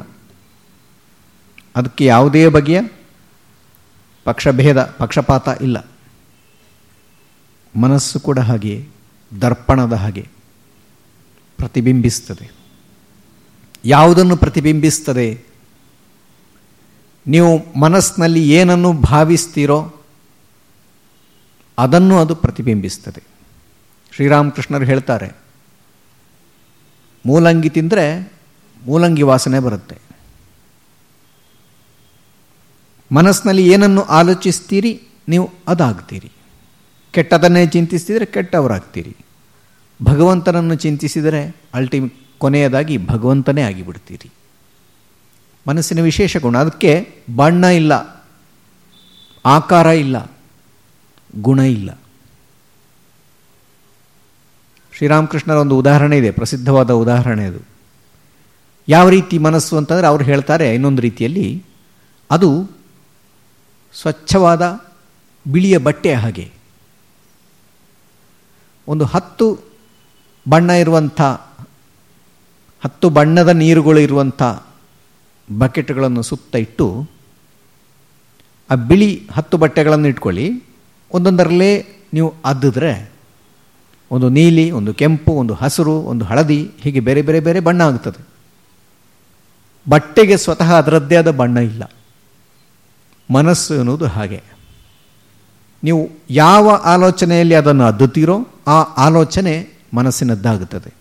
[SPEAKER 1] ಅದಕ್ಕೆ ಯಾವುದೇ ಬಗೆಯ ಪಕ್ಷಭೇದ ಪಕ್ಷಪಾತ ಇಲ್ಲ. ಮನಸ್ಸು ಕೂಡ ಹಾಗೆ ದರ್ಪಣದ ಹಾಗೆ ಪ್ರತಿಬಿಂಬಿಸ್ತದೆ. ಯಾವುದನ್ನು ಪ್ರತಿಬಿಂಬಿಸ್ತದೆ? ನೀವು ಮನಸ್ಸಿನಲ್ಲಿ ಏನನ್ನು ಭಾವಿಸ್ತೀರೋ ಅದನ್ನು ಅದು ಪ್ರತಿಬಿಂಬಿಸ್ತದೆ. ಶ್ರೀರಾಮಕೃಷ್ಣರು ಹೇಳ್ತಾರೆ, ಮೂಲಂಗಿ ತಿಂದರೆ ಮೂಲಂಗಿ ವಾಸನೆ ಬರುತ್ತೆ. ಮನಸ್ಸಿನಲ್ಲಿ ಏನನ್ನು ಆಲೋಚಿಸ್ತೀರಿ, ನೀವು ಅದಾಗ್ತೀರಿ. ಕೆಟ್ಟದನ್ನೇ ಚಿಂತಿಸಿದರೆ ಕೆಟ್ಟವರಾಗ್ತೀರಿ. ಭಗವಂತನನ್ನು ಚಿಂತಿಸಿದರೆ ಅಲ್ಟಿಮ್ ಕೊನೆಯದಾಗಿ ಭಗವಂತನೇ ಆಗಿಬಿಡ್ತೀರಿ. ಮನಸ್ಸಿನ ವಿಶೇಷ ಗುಣ, ಅದಕ್ಕೆ ಬಣ್ಣ ಇಲ್ಲ, ಆಕಾರ ಇಲ್ಲ, ಗುಣ ಇಲ್ಲ. ಶ್ರೀರಾಮಕೃಷ್ಣರ ಒಂದು ಉದಾಹರಣೆ ಇದೆ, ಪ್ರಸಿದ್ಧವಾದ ಉದಾಹರಣೆ ಅದು. ಯಾವ ರೀತಿ ಮನಸ್ಸು ಅಂತಂದರೆ ಅವರು ಹೇಳ್ತಾರೆ, ಇನ್ನೊಂದು ರೀತಿಯಲ್ಲಿ, ಅದು ಸ್ವಚ್ಛವಾದ ಬಿಳಿಯ ಬಟ್ಟೆಯ ಹಾಗೆ. ಒಂದು ಹತ್ತು ಬಣ್ಣ ಇರುವಂಥ, ಹತ್ತು ಬಣ್ಣದ ನೀರುಗಳು ಇರುವಂಥ ಬಕೆಟ್ಗಳನ್ನು ಸುತ್ತ ಇಟ್ಟು, ಆ ಬಿಳಿ ಹತ್ತು ಬಟ್ಟೆಗಳನ್ನು ಇಟ್ಕೊಳ್ಳಿ. ಒಂದೊಂದರಲ್ಲೇ ನೀವು ಅದ್ದಿದ್ರೆ ಒಂದು ನೀಲಿ, ಒಂದು ಕೆಂಪು, ಒಂದು ಹಸಿರು, ಒಂದು ಹಳದಿ, ಹೀಗೆ ಬೇರೆ ಬೇರೆ ಬೇರೆ ಬಣ್ಣ ಆಗ್ತದೆ. ಬಟ್ಟೆಗೆ ಸ್ವತಃ ಅದರದ್ದೇ ಆದ ಬಣ್ಣ ಇಲ್ಲ. ಮನಸ್ಸು ಅನ್ನೋದು ಹಾಗೆ. ನೀವು ಯಾವ ಆಲೋಚನೆಯಲ್ಲಿ ಅದನ್ನು ಅದ್ದುತ್ತೀರೋ ಆ ಆಲೋಚನೆ ಮನಸ್ಸಿನದ್ದಾಗುತ್ತದೆ.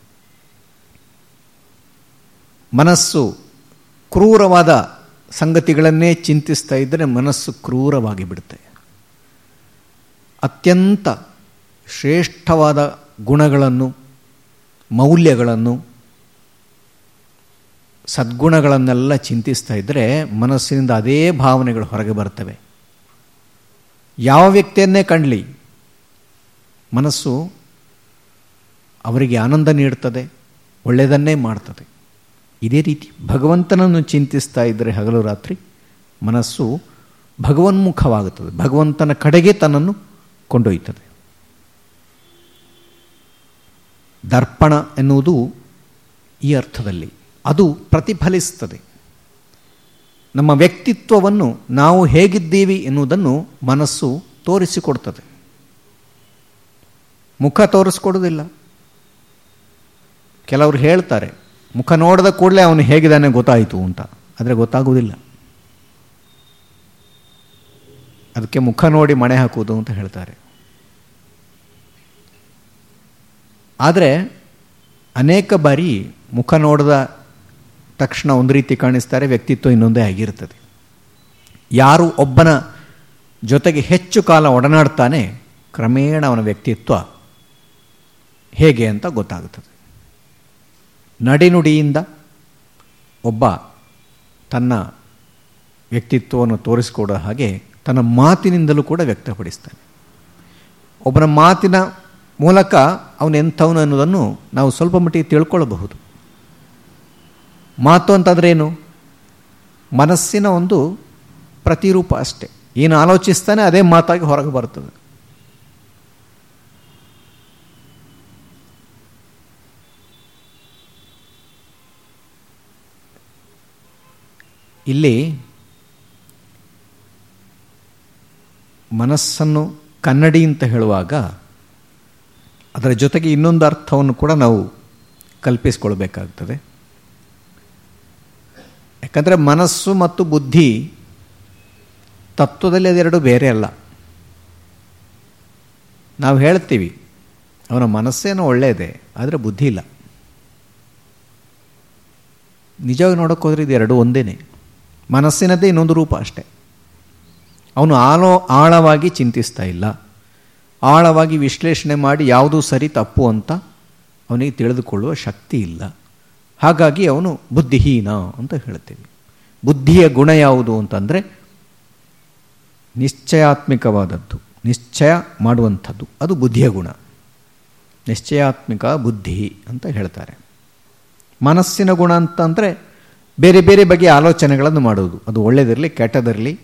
[SPEAKER 1] ಮನಸ್ಸು ಕ್ರೂರವಾದ ಸಂಗತಿಗಳನ್ನೇ ಚಿಂತಿಸ್ತಾ ಇದ್ದರೆ ಮನಸ್ಸು ಕ್ರೂರವಾಗಿ ಬಿಡುತ್ತೆ. ಅತ್ಯಂತ ಶ್ರೇಷ್ಠವಾದ ಗುಣಗಳನ್ನು, ಮೌಲ್ಯಗಳನ್ನು ಸದ್ಗುಣಗಳನ್ನೆಲ್ಲ ಚಿಂತಿಸ್ತಾ ಇದ್ದರೆ ಮನಸ್ಸಿನಿಂದ ಅದೇ ಭಾವನೆಗಳು ಹೊರಗೆ ಬರ್ತವೆ. ಯಾವ ವ್ಯಕ್ತಿಯನ್ನೇ ಕಣ್ಲಿ ಮನಸ್ಸು ಅವರಿಗೆ ಆನಂದ ನೀಡ್ತದೆ, ಒಳ್ಳೆಯದನ್ನೇ ಮಾಡ್ತದೆ. ಇದೇ ರೀತಿ ಭಗವಂತನನ್ನು ಚಿಂತಿಸ್ತಾ ಇದ್ದರೆ ಹಗಲು ರಾತ್ರಿ ಮನಸ್ಸು ಭಗವನ್ಮುಖವಾಗುತ್ತದೆ, ಭಗವಂತನ ಕಡೆಗೆ ತನ್ನನ್ನು ಕೊಂಡೊಯ್ತದೆ ದರ್ಪಣ ಎನ್ನುವುದು ಈ ಅರ್ಥದಲ್ಲಿ ಅದು ಪ್ರತಿಫಲಿಸ್ತದೆ ನಮ್ಮ ವ್ಯಕ್ತಿತ್ವವನ್ನು ನಾವು ಹೇಗಿದ್ದೀವಿ ಎನ್ನುವುದನ್ನು ಮನಸ್ಸು ತೋರಿಸಿಕೊಡ್ತದೆ. ಮುಖ ತೋರಿಸ್ಕೊಡೋದಿಲ್ಲ ಕೆಲವರು ಹೇಳ್ತಾರೆ, ಮುಖ ನೋಡಿದ ಕೂಡಲೇ ಅವನು ಹೇಗಿದ್ದಾನೆ ಗೊತ್ತಾಯಿತು ಅಂತ. ಆದರೆ ಗೊತ್ತಾಗುವುದಿಲ್ಲ. ಅದಕ್ಕೆ ಮುಖ ನೋಡಿ ಮಣೆ ಹಾಕುವುದು ಅಂತ ಹೇಳ್ತಾರೆ. ಆದರೆ ಅನೇಕ ಬಾರಿ ಮುಖ ನೋಡಿದ ತಕ್ಷಣ ಒಂದು ರೀತಿ ಕಾಣಿಸ್ತಾರೆ, ವ್ಯಕ್ತಿತ್ವ ಇನ್ನೊಂದೇ ಆಗಿರ್ತದೆ. ಯಾರು ಒಬ್ಬನ ಜೊತೆಗೆ ಹೆಚ್ಚು ಕಾಲ ಒಡನಾಡ್ತಾನೆ, ಕ್ರಮೇಣ ಅವನ ವ್ಯಕ್ತಿತ್ವ ಹೇಗೆ ಅಂತ ಗೊತ್ತಾಗುತ್ತದೆ. ನಡೆನುಡಿಯಿಂದ ಒಬ್ಬ ತನ್ನ ವ್ಯಕ್ತಿತ್ವವನ್ನು ತೋರಿಸಿಕೊಡೋ ಹಾಗೆ ತನ್ನ ಮಾತಿನಿಂದಲೂ ಕೂಡ ವ್ಯಕ್ತಪಡಿಸ್ತಾನೆ. ಒಬ್ಬನ ಮಾತಿನ ಮೂಲಕ ಅವನು ಎಂಥವನು ಅನ್ನೋದನ್ನು ನಾವು ಸ್ವಲ್ಪ ಮಟ್ಟಿಗೆ ತಿಳ್ಕೊಳ್ಳಬಹುದು ಮಾತು ಅಂತಂದ್ರೆ ಏನು ಮನಸ್ಸಿನ ಒಂದು ಪ್ರತಿರೂಪ ಅಷ್ಟೆ. ಏನು ಆಲೋಚಿಸ್ತಾನೆ ಅದೇ ಮಾತಾಗಿ ಹೊರಗೆ ಬರ್ತದೆ. ಇಲ್ಲಿ ಮನಸ್ಸನ್ನು ಕನ್ನಡಿ ಅಂತ ಹೇಳುವಾಗ ಅದರ ಜೊತೆಗೆ ಇನ್ನೊಂದು ಅರ್ಥವನ್ನು ಕೂಡ ನಾವು ಕಲ್ಪಿಸಿಕೊಳ್ಬೇಕಾಗ್ತದೆ. ಯಾಕಂದರೆ ಮನಸ್ಸು ಮತ್ತು ಬುದ್ಧಿ ತತ್ವದಲ್ಲಿ ಅದೆರಡು ಬೇರೆ ಅಲ್ಲ. ನಾವು ಹೇಳ್ತೀವಿ, ಅವನ ಮನಸ್ಸೇನೋ ಒಳ್ಳೆಯದೇ, ಆದರೆ ಬುದ್ಧಿ ಇಲ್ಲ. ನಿಜವಾಗಿ ನೋಡೋಕ್ಕೋದ್ರೆ ಇದು ಎರಡು ಒಂದೇ ಮನಸ್ಸಿನದ್ದೇ ಇನ್ನೊಂದು ರೂಪ ಅಷ್ಟೆ. ಅವನು ಆಲೋ, ಆಳವಾಗಿ ಚಿಂತಿಸ್ತಾ ಇಲ್ಲ. ಆಳವಾಗಿ ವಿಶ್ಲೇಷಣೆ ಮಾಡಿ ಯಾವುದು ಸರಿ ತಪ್ಪು ಅಂತ ಅವನಿಗೆ ತಿಳಿದುಕೊಳ್ಳುವ ಶಕ್ತಿ ಇಲ್ಲ. ಹಾಗಾಗಿ ಅವನು ಬುದ್ಧಿಹೀನ ಅಂತ ಹೇಳ್ತೀವಿ ಬುದ್ಧಿಯ ಗುಣ ಯಾವುದು ಅಂತಂದರೆ ನಿಶ್ಚಯಾತ್ಮಿಕವಾದದ್ದು, ನಿಶ್ಚಯ ಮಾಡುವಂಥದ್ದು. ಅದು ಬುದ್ಧಿಯ ಗುಣ. ನಿಶ್ಚಯಾತ್ಮಿಕ ಬುದ್ಧಿ ಅಂತ ಹೇಳ್ತಾರೆ. ಮನಸ್ಸಿನ ಗುಣ ಅಂತಂದರೆ ಬೇರೆ ಬೇರೆ ಬಗೆಯ ಆಲೋಚನೆಗಳನ್ನು ಮಾಡುವುದು. ಅದು ಒಳ್ಳೆಯದಿರಲಿ ಕೆಟ್ಟದಿರಲಿ,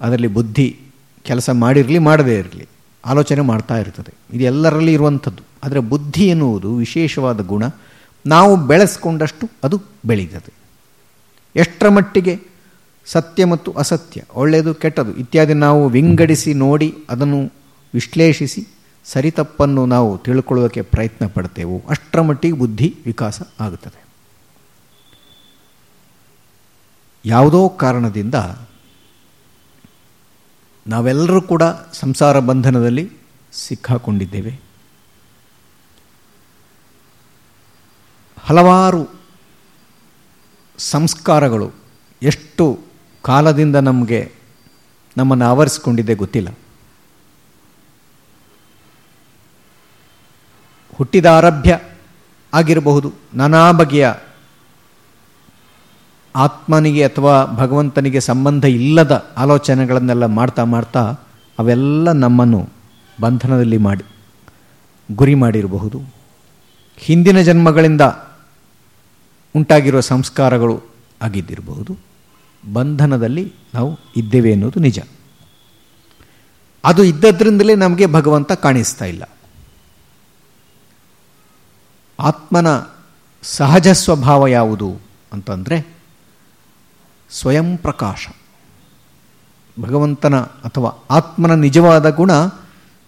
[SPEAKER 1] ಅದರಲ್ಲಿ ಬುದ್ಧಿ ಕೆಲಸ ಮಾಡಿರಲಿ, ಮಾಡದೇ ಇರಲಿ, ಆಲೋಚನೆ ಮಾಡ್ತಾ ಇರ್ತದೆ. ಇದೆಲ್ಲರಲ್ಲಿ ಇರುವಂಥದ್ದು. ಆದರೆ ಬುದ್ಧಿ ಎನ್ನುವುದು ವಿಶೇಷವಾದ ಗುಣ. ನಾವು ಬೆಳೆಸ್ಕೊಂಡಷ್ಟು ಅದು ಬೆಳೀತದೆ. ಎಷ್ಟರ ಮಟ್ಟಿಗೆ? ಸತ್ಯ ಮತ್ತು ಅಸತ್ಯ, ಒಳ್ಳೆಯದು ಕೆಟ್ಟದು ಇತ್ಯಾದಿ ನಾವು ವಿಂಗಡಿಸಿ ನೋಡಿ ಅದನ್ನು ವಿಶ್ಲೇಷಿಸಿ ಸರಿ ತಪ್ಪನ್ನು ನಾವು ತಿಳ್ಕೊಳ್ಳೋಕ್ಕೆ ಪ್ರಯತ್ನ ಪಡ್ತೇವೋ. ಅಷ್ಟರ ಮಟ್ಟಿಗೆ ಬುದ್ಧಿ ವಿಕಾಸ ಆಗುತ್ತದೆ. ಯಾವುದೋ ಕಾರಣದಿಂದ ನಾವೆಲ್ಲರೂ ಕೂಡ ಸಂಸಾರ ಬಂಧನದಲ್ಲಿ ಸಿಕ್ಕಾಕೊಂಡಿದ್ದೇವೆ. ಹಲವಾರು ಸಂಸ್ಕಾರಗಳು ಎಷ್ಟು ಕಾಲದಿಂದ ನಮಗೆ ನಮ್ಮನ್ನು ಆವರಿಸ್ಕೊಂಡಿದೆ ಗೊತ್ತಿಲ್ಲ. ಹುಟ್ಟಿದ ಆರಭ್ಯ ಆಗಿರಬಹುದು, ನಾನಾ ಬಗೆಯ ಆತ್ಮನಿಗೆ ಅಥವಾ ಭಗವಂತನಿಗೆ ಸಂಬಂಧ ಇಲ್ಲದ ಆಲೋಚನೆಗಳನ್ನೆಲ್ಲ ಮಾಡ್ತಾ ಮಾಡ್ತಾ ಅವೆಲ್ಲ ನಮ್ಮನ್ನು ಬಂಧನದಲ್ಲಿ ಮಾಡಿ ಗುರಿ ಮಾಡಿರಬಹುದು. ಹಿಂದಿನ ಜನ್ಮಗಳಿಂದ ಉಂಟಾಗಿರುವ ಸಂಸ್ಕಾರಗಳು ಆಗಿದ್ದಿರಬಹುದು ಬಂಧನದಲ್ಲಿ ನಾವು ಇದ್ದೇವೆ ಅನ್ನೋದು ನಿಜ. ಅದು ಇದ್ದದ್ರಿಂದಲೇ ನಮಗೆ ಭಗವಂತ ಕಾಣಿಸ್ತಾ ಇಲ್ಲ. ಆತ್ಮನ ಸಹಜ ಸ್ವಭಾವ ಯಾವುದು ಅಂತಂದರೆ ಸ್ವಯಂ ಪ್ರಕಾಶ. ಭಗವಂತನ ಅಥವಾ ಆತ್ಮನ ನಿಜವಾದ ಗುಣ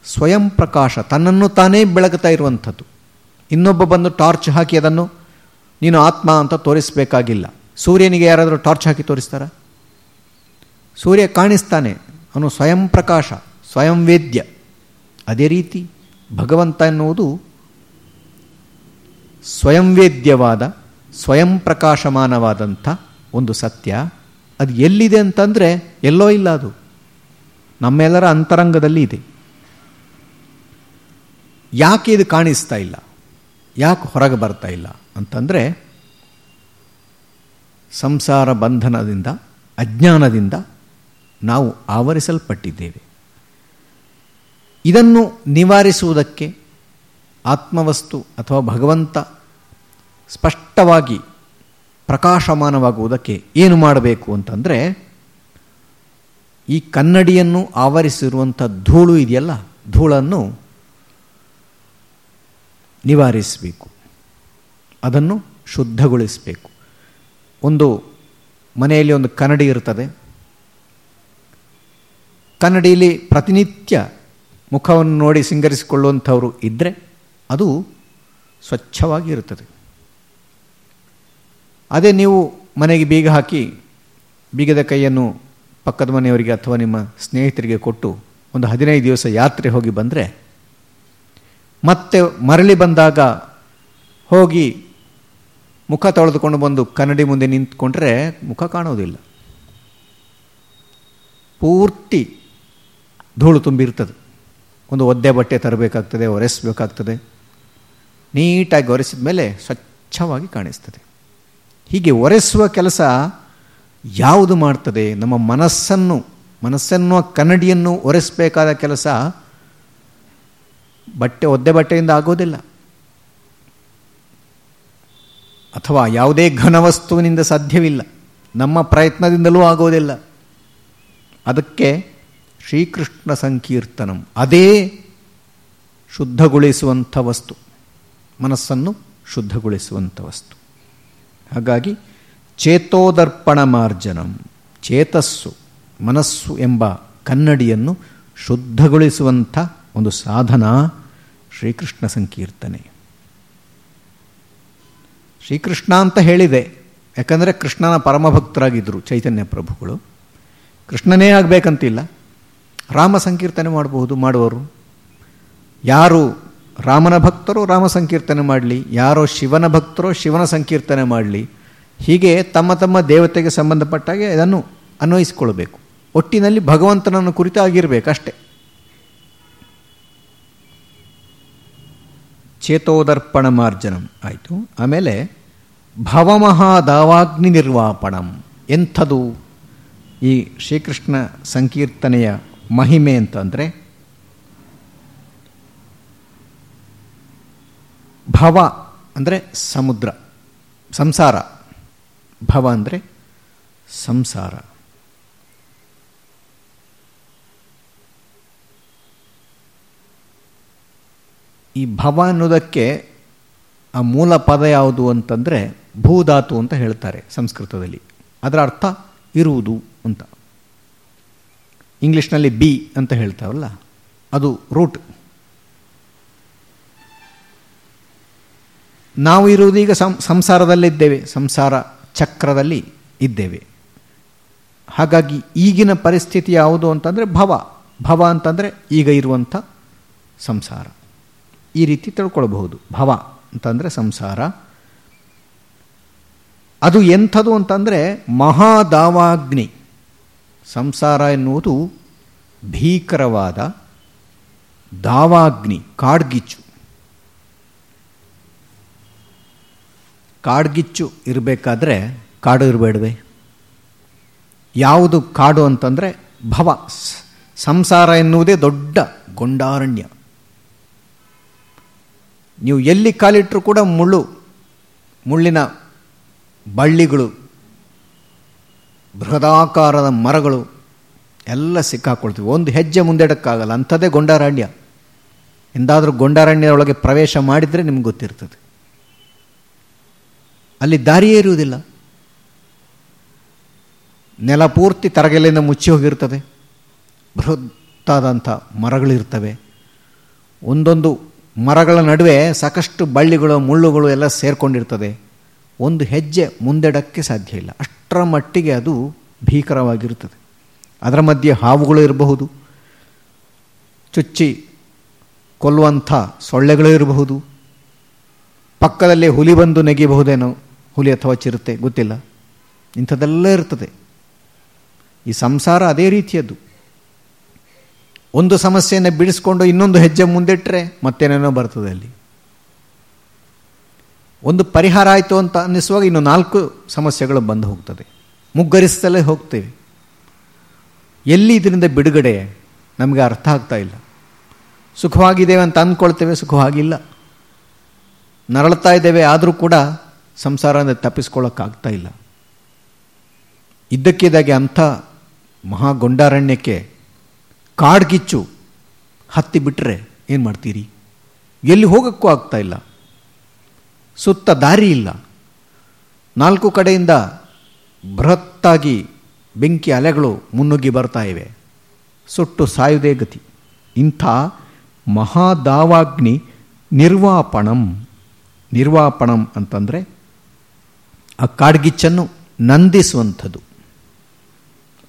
[SPEAKER 1] ಸ್ವಯಂ ಪ್ರಕಾಶ, ತನ್ನನ್ನು ತಾನೇ ಬೆಳಗುತ್ತಾ ಇರುವಂಥದ್ದು. ಇನ್ನೊಬ್ಬ ಬಂದು ಟಾರ್ಚ್ ಹಾಕಿ ಅದನ್ನು ನೀನು ಆತ್ಮ ಅಂತ ತೋರಿಸಬೇಕಾಗಿಲ್ಲ. ಸೂರ್ಯನಿಗೆ ಯಾರಾದರೂ ಟಾರ್ಚ್ ಹಾಕಿ ತೋರಿಸ್ತಾರ? ಸೂರ್ಯ ಕಾಣಿಸ್ತಾನೆ, ಅವನು ಸ್ವಯಂ ಪ್ರಕಾಶ, ಸ್ವಯಂ ವೇದ್ಯ. ಅದೇ ರೀತಿ ಭಗವಂತ ಎನ್ನುವುದು ಸ್ವಯಂ ವೇದ್ಯವಾದ, ಸ್ವಯಂ ಪ್ರಕಾಶಮಾನವಾದಂಥ ಒಂದು ಸತ್ಯ. ಅದು ಎಲ್ಲಿದೆ ಅಂತಂದರೆ ಎಲ್ಲೋ ಇಲ್ಲ ಅದು. ನಮ್ಮೆಲ್ಲರ ಅಂತರಂಗದಲ್ಲಿ ಇದೆ. ಯಾಕೆ ಇದು ಕಾಣಿಸ್ತಾ ಇಲ್ಲ? ಯಾಕೆ ಹೊರಗೆ ಬರ್ತಾ ಇಲ್ಲ ಅಂತಂದರೆ ಸಂಸಾರ ಬಂಧನದಿಂದ, ಅಜ್ಞಾನದಿಂದ ನಾವು ಆವರಿಸಲ್ಪಟ್ಟಿದ್ದೇವೆ. ಇದನ್ನು ನಿವಾರಿಸುವುದಕ್ಕೆ ಆತ್ಮವಸ್ತು ಅಥವಾ ಭಗವಂತ ಸ್ಪಷ್ಟವಾಗಿ ಪ್ರಕಾಶಮಾನವಾಗುವುದಕ್ಕೆ ಏನು ಮಾಡಬೇಕು ಅಂತಂದರೆ, ಈ ಕನ್ನಡಿಯನ್ನು ಆವರಿಸಿರುವಂಥ ಧೂಳು ಇದೆಯಲ್ಲ, ಧೂಳನ್ನು ನಿವಾರಿಸಬೇಕು. ಅದನ್ನು ಶುದ್ಧಗೊಳಿಸಬೇಕು. ಒಂದು ಮನೆಯಲ್ಲಿ ಒಂದು ಕನ್ನಡಿ ಇರ್ತದೆ. ಕನ್ನಡಿಯಲ್ಲಿ ಪ್ರತಿನಿತ್ಯ ಮುಖವನ್ನು ನೋಡಿ ಸಿಂಗರಿಸಿಕೊಳ್ಳುವಂಥವರು ಇದ್ದರೆ ಅದು ಸ್ವಚ್ಛವಾಗಿ ಇರುತ್ತದೆ. ಅದೇ ನೀವು ಮನೆಗೆ ಬೀಗ ಹಾಕಿ ಬೀಗದ ಕೈಯನ್ನು ಪಕ್ಕದ ಮನೆಯವರಿಗೆ ಅಥವಾ ನಿಮ್ಮ ಸ್ನೇಹಿತರಿಗೆ ಕೊಟ್ಟು ಒಂದು ಹದಿನೈದು ದಿವಸ ಯಾತ್ರೆ ಹೋಗಿ ಬಂದರೆ ಮತ್ತೆ ಮರಳಿ ಬಂದಾಗ ಹೋಗಿ ಮುಖ ತೊಳೆದುಕೊಂಡು ಬಂದು ಕನ್ನಡಿ ಮುಂದೆ ನಿಂತ್ಕೊಂಡ್ರೆ ಮುಖ ಕಾಣೋದಿಲ್ಲ ಪೂರ್ತಿ ಧೂಳು ತುಂಬಿರ್ತದೆ. ಒಂದು ಒದ್ದೆ ಬಟ್ಟೆ ತರಬೇಕಾಗ್ತದೆ, ಒರೆಸಬೇಕಾಗ್ತದೆ. ನೀಟಾಗಿ ಒರೆಸಿದ ಮೇಲೆ ಸ್ವಚ್ಛವಾಗಿ ಕಾಣಿಸ್ತದೆ. ಹೀಗೆ ಒರೆಸುವ ಕೆಲಸ ಯಾವುದು ಮಾಡ್ತದೆ? ನಮ್ಮ ಮನಸ್ಸನ್ನು ಮನಸ್ಸನ್ನು ಕನ್ನಡಿಯನ್ನು ಒರೆಸಬೇಕಾದ ಕೆಲಸ ಬಟ್ಟೆ, ಒದ್ದೆ ಬಟ್ಟೆಯಿಂದ ಆಗೋದಿಲ್ಲ. ಅಥವಾ ಯಾವುದೇ ಘನವಸ್ತುವಿನಿಂದ ಸಾಧ್ಯವಿಲ್ಲ. ನಮ್ಮ ಪ್ರಯತ್ನದಿಂದಲೂ ಆಗೋದಿಲ್ಲ. ಅದಕ್ಕೆ ಶ್ರೀಕೃಷ್ಣ ಸಂಕೀರ್ತನಂ. ಅದೇ ಶುದ್ಧಗೊಳಿಸುವಂಥ ವಸ್ತು. ಮನಸ್ಸನ್ನು ಶುದ್ಧಗೊಳಿಸುವಂಥ ವಸ್ತು. ಹಾಗಾಗಿ ಚೇತೋದರ್ಪಣ ಮಾರ್ಜನಂ ಚೇತಸ್ಸು, ಮನಸ್ಸು ಎಂಬ ಕನ್ನಡಿಯನ್ನು ಶುದ್ಧಗೊಳಿಸುವಂಥ ಒಂದು ಸಾಧನ ಶ್ರೀಕೃಷ್ಣ ಸಂಕೀರ್ತನೆ. ಶ್ರೀಕೃಷ್ಣ ಅಂತ ಹೇಳಿದೆ. ಯಾಕಂದರೆ ಕೃಷ್ಣನ ಪರಮಭಕ್ತರಾಗಿದ್ದರು ಚೈತನ್ಯ ಪ್ರಭುಗಳು. ಕೃಷ್ಣನೇ ಆಗಬೇಕಂತಿಲ್ಲ. ರಾಮ ಸಂಕೀರ್ತನೆ ಮಾಡಬಹುದು ಮಾಡುವರು ಯಾರು ರಾಮನ ಭಕ್ತರು ರಾಮ ಸಂಕೀರ್ತನೆ ಮಾಡಲಿ, ಯಾರೋ ಶಿವನ ಭಕ್ತರೋ ಶಿವನ ಸಂಕೀರ್ತನೆ ಮಾಡಲಿ, ಹೀಗೆ ತಮ್ಮ ತಮ್ಮ ದೇವತೆಗೆ ಸಂಬಂಧಪಟ್ಟಾಗೆ ಇದನ್ನು ಅನ್ವಯಿಸಿಕೊಳ್ಬೇಕು. ಒಟ್ಟಿನಲ್ಲಿ ಭಗವಂತನನ್ನು ಕುರಿತಾಗಿರಬೇಕಷ್ಟೆ. ಚೇತೋದರ್ಪಣ ಮಾರ್ಜನಂ ಆಯಿತು. ಆಮೇಲೆ ಭವಮಹಾದಾವಾಗ್ನಿ ನಿರ್ವಾಪಣಂ. ಎಂಥದು? ಈ ಶ್ರೀಕೃಷ್ಣ ಸಂಕೀರ್ತನೆಯ ಮಹಿಮೆ ಅಂತಂದರೆ ಭವ ಅಂದರೆ ಸಮುದ್ರ, ಸಂಸಾರ. ಭವ ಅಂದರೆ ಸಂಸಾರ. ಈ ಭವ ಅನ್ನೋದಕ್ಕೆ ಆ ಮೂಲ ಪದ ಯಾವುದು ಅಂತಂದರೆ ಭೂಧಾತು ಅಂತ ಹೇಳ್ತಾರೆ ಸಂಸ್ಕೃತದಲ್ಲಿ. ಅದರ ಅರ್ಥ ಇರುವುದು ಅಂತ. ಇಂಗ್ಲೀಷ್ನಲ್ಲಿ ಬಿ ಅಂತ ಹೇಳ್ತಾವಲ್ಲ ಅದು ರೂಟ್. ನಾವು ಇರುವುದೀಗ ಸಂ, ಸಂಸಾರದಲ್ಲಿದ್ದೇವೆ, ಸಂಸಾರ ಚಕ್ರದಲ್ಲಿ ಇದ್ದೇವೆ. ಹಾಗಾಗಿ ಈಗಿನ ಪರಿಸ್ಥಿತಿ ಯಾವುದು ಅಂತಂದರೆ ಭವ. ಭವ ಅಂತಂದರೆ ಈಗ ಇರುವಂಥ ಸಂಸಾರ. ಈ ರೀತಿ ತಿಳ್ಕೊಳ್ಬಹುದು. ಭವ ಅಂತಂದರೆ ಸಂಸಾರ. ಅದು ಎಂಥದು ಅಂತಂದರೆ ಮಹಾದಾವಾಗ್ನಿ. ಸಂಸಾರ ಎನ್ನುವುದು ಭೀಕರವಾದ ದಾವಾಗ್ನಿ, ಕಾಡ್ಗಿಚ್ಚು. ಕಾಡ್ಗಿಚ್ಚು ಇರಬೇಕಾದ್ರೆ ಕಾಡು ಇರಬೇಡವೆ. ಯಾವುದು ಕಾಡು ಅಂತಂದರೆ ಭವ. ಸಂಸಾರ ಎನ್ನುವುದೇ ದೊಡ್ಡ ಗೊಂಡಾರಣ್ಯ. ನೀವು ಎಲ್ಲಿ ಕಾಲಿಟ್ಟರೂ ಕೂಡ ಮುಳ್ಳು, ಮುಳ್ಳಿನ ಬಳ್ಳಿಗಳು, ಬೃಹದಾಕಾರದ ಮರಗಳು ಎಲ್ಲ ಸಿಕ್ಕಾಕೊಳ್ತೀವಿ. ಒಂದು ಹೆಜ್ಜೆ ಮುಂದೆಡಕ್ಕಾಗಲ್ಲ. ಅಂಥದ್ದೇ ಗೊಂಡಾರಣ್ಯ. ಎಂದಾದರೂ ಗೊಂಡಾರಣ್ಯದೊಳಗೆ ಪ್ರವೇಶ ಮಾಡಿದರೆ ನಿಮ್ಗೆ ಗೊತ್ತಿರ್ತದೆ. ಅಲ್ಲಿ ದಾರಿಯೇ ಇರುವುದಿಲ್ಲ. ನೆಲ ಪೂರ್ತಿ ತರಗೆಲೆಯಿಂದ ಮುಚ್ಚಿ ಹೋಗಿರ್ತದೆ. ಬೃಹತ್ತಾದಂಥ ಮರಗಳಿರ್ತವೆ. ಒಂದೊಂದು ಮರಗಳ ನಡುವೆ ಸಾಕಷ್ಟು ಬಳ್ಳಿಗಳು, ಮುಳ್ಳುಗಳು ಎಲ್ಲ ಸೇರಿಕೊಂಡಿರ್ತದೆ. ಒಂದು ಹೆಜ್ಜೆ ಮುಂದೆಡಕ್ಕೆ ಸಾಧ್ಯ ಇಲ್ಲ. ಅಷ್ಟರ ಮಟ್ಟಿಗೆ ಅದು ಭೀಕರವಾಗಿರುತ್ತದೆ. ಅದರ ಮಧ್ಯೆ ಹಾವುಗಳು ಇರಬಹುದು. ಚುಚ್ಚಿ ಕೊಲ್ಲುವಂಥ ಸೊಳ್ಳೆಗಳು ಇರಬಹುದು. ಪಕ್ಕದಲ್ಲೇ ಹುಲಿ ಬಂದು ನೆಗೆಯಬಹುದೇನೋ? ಹುಲಿ ಅಥವಾ ಚಿರುತ್ತೆ ಗೊತ್ತಿಲ್ಲ. ಇಂಥದ್ದೆಲ್ಲ ಇರ್ತದೆ. ಈ ಸಂಸಾರ ಅದೇ ರೀತಿಯದ್ದು. ಒಂದು ಸಮಸ್ಯೆಯನ್ನು ಬಿಡಿಸ್ಕೊಂಡು ಇನ್ನೊಂದು ಹೆಜ್ಜೆ ಮುಂದಿಟ್ಟರೆ ಮತ್ತೇನೇನೋ ಬರ್ತದೆ ಅಲ್ಲಿ. ಒಂದು ಪರಿಹಾರ ಆಯಿತು ಅಂತ ಅನ್ನಿಸುವಾಗ ಇನ್ನು ನಾಲ್ಕು ಸಮಸ್ಯೆಗಳು ಬಂದು ಹೋಗ್ತದೆ. ಮುಗ್ಗರಿಸ್ತಲೇ ಹೋಗ್ತೇವೆ. ಎಲ್ಲಿ ಇದರಿಂದ ಬಿಡುಗಡೆ ನಮಗೆ ಅರ್ಥ ಆಗ್ತಾ ಇಲ್ಲ. ಸುಖವಾಗಿದ್ದೇವೆ ಅಂತ ಅಂದ್ಕೊಳ್ತೇವೆ, ಸುಖವಾಗಿಲ್ಲ. ನರಳ್ತಾ ಇದ್ದೇವೆ ಆದರೂ ಕೂಡ ಸಂಸಾರದಿಂದ ತಪ್ಪಿಸ್ಕೊಳ್ಳೋಕ್ಕಾಗ್ತಾ ಇಲ್ಲ. ಇದ್ದಕ್ಕಿದ್ದಾಗೆ ಅಂಥ ಮಹಾಗೊಂಡಾರಣ್ಯಕ್ಕೆ ಕಾಡ್ಗಿಚ್ಚು ಹತ್ತಿ ಬಿಟ್ಟರೆ ಏನು ಮಾಡ್ತೀರಿ? ಎಲ್ಲಿ ಹೋಗೋಕ್ಕೂ ಆಗ್ತಾ ಇಲ್ಲ. ಸುತ್ತ ದಾರಿ ಇಲ್ಲ. ನಾಲ್ಕು ಕಡೆಯಿಂದ ಬೃಹತ್ತಾಗಿ ಬೆಂಕಿ ಅಲೆಗಳು ಮುನ್ನುಗ್ಗಿ ಬರ್ತಾ ಇವೆ. ಸುಟ್ಟು ಸಾಯುವುದೇ ಗತಿ. ಇಂಥ ಮಹಾದಾವಾಗ್ನಿ ನಿರ್ವಾಪಣಂ. ನಿರ್ವಾಪಣಂ ಅಂತಂದರೆ ಆ ಕಾಡ್ಗಿಚ್ಚನ್ನು ನಂದಿಸುವಂಥದ್ದು,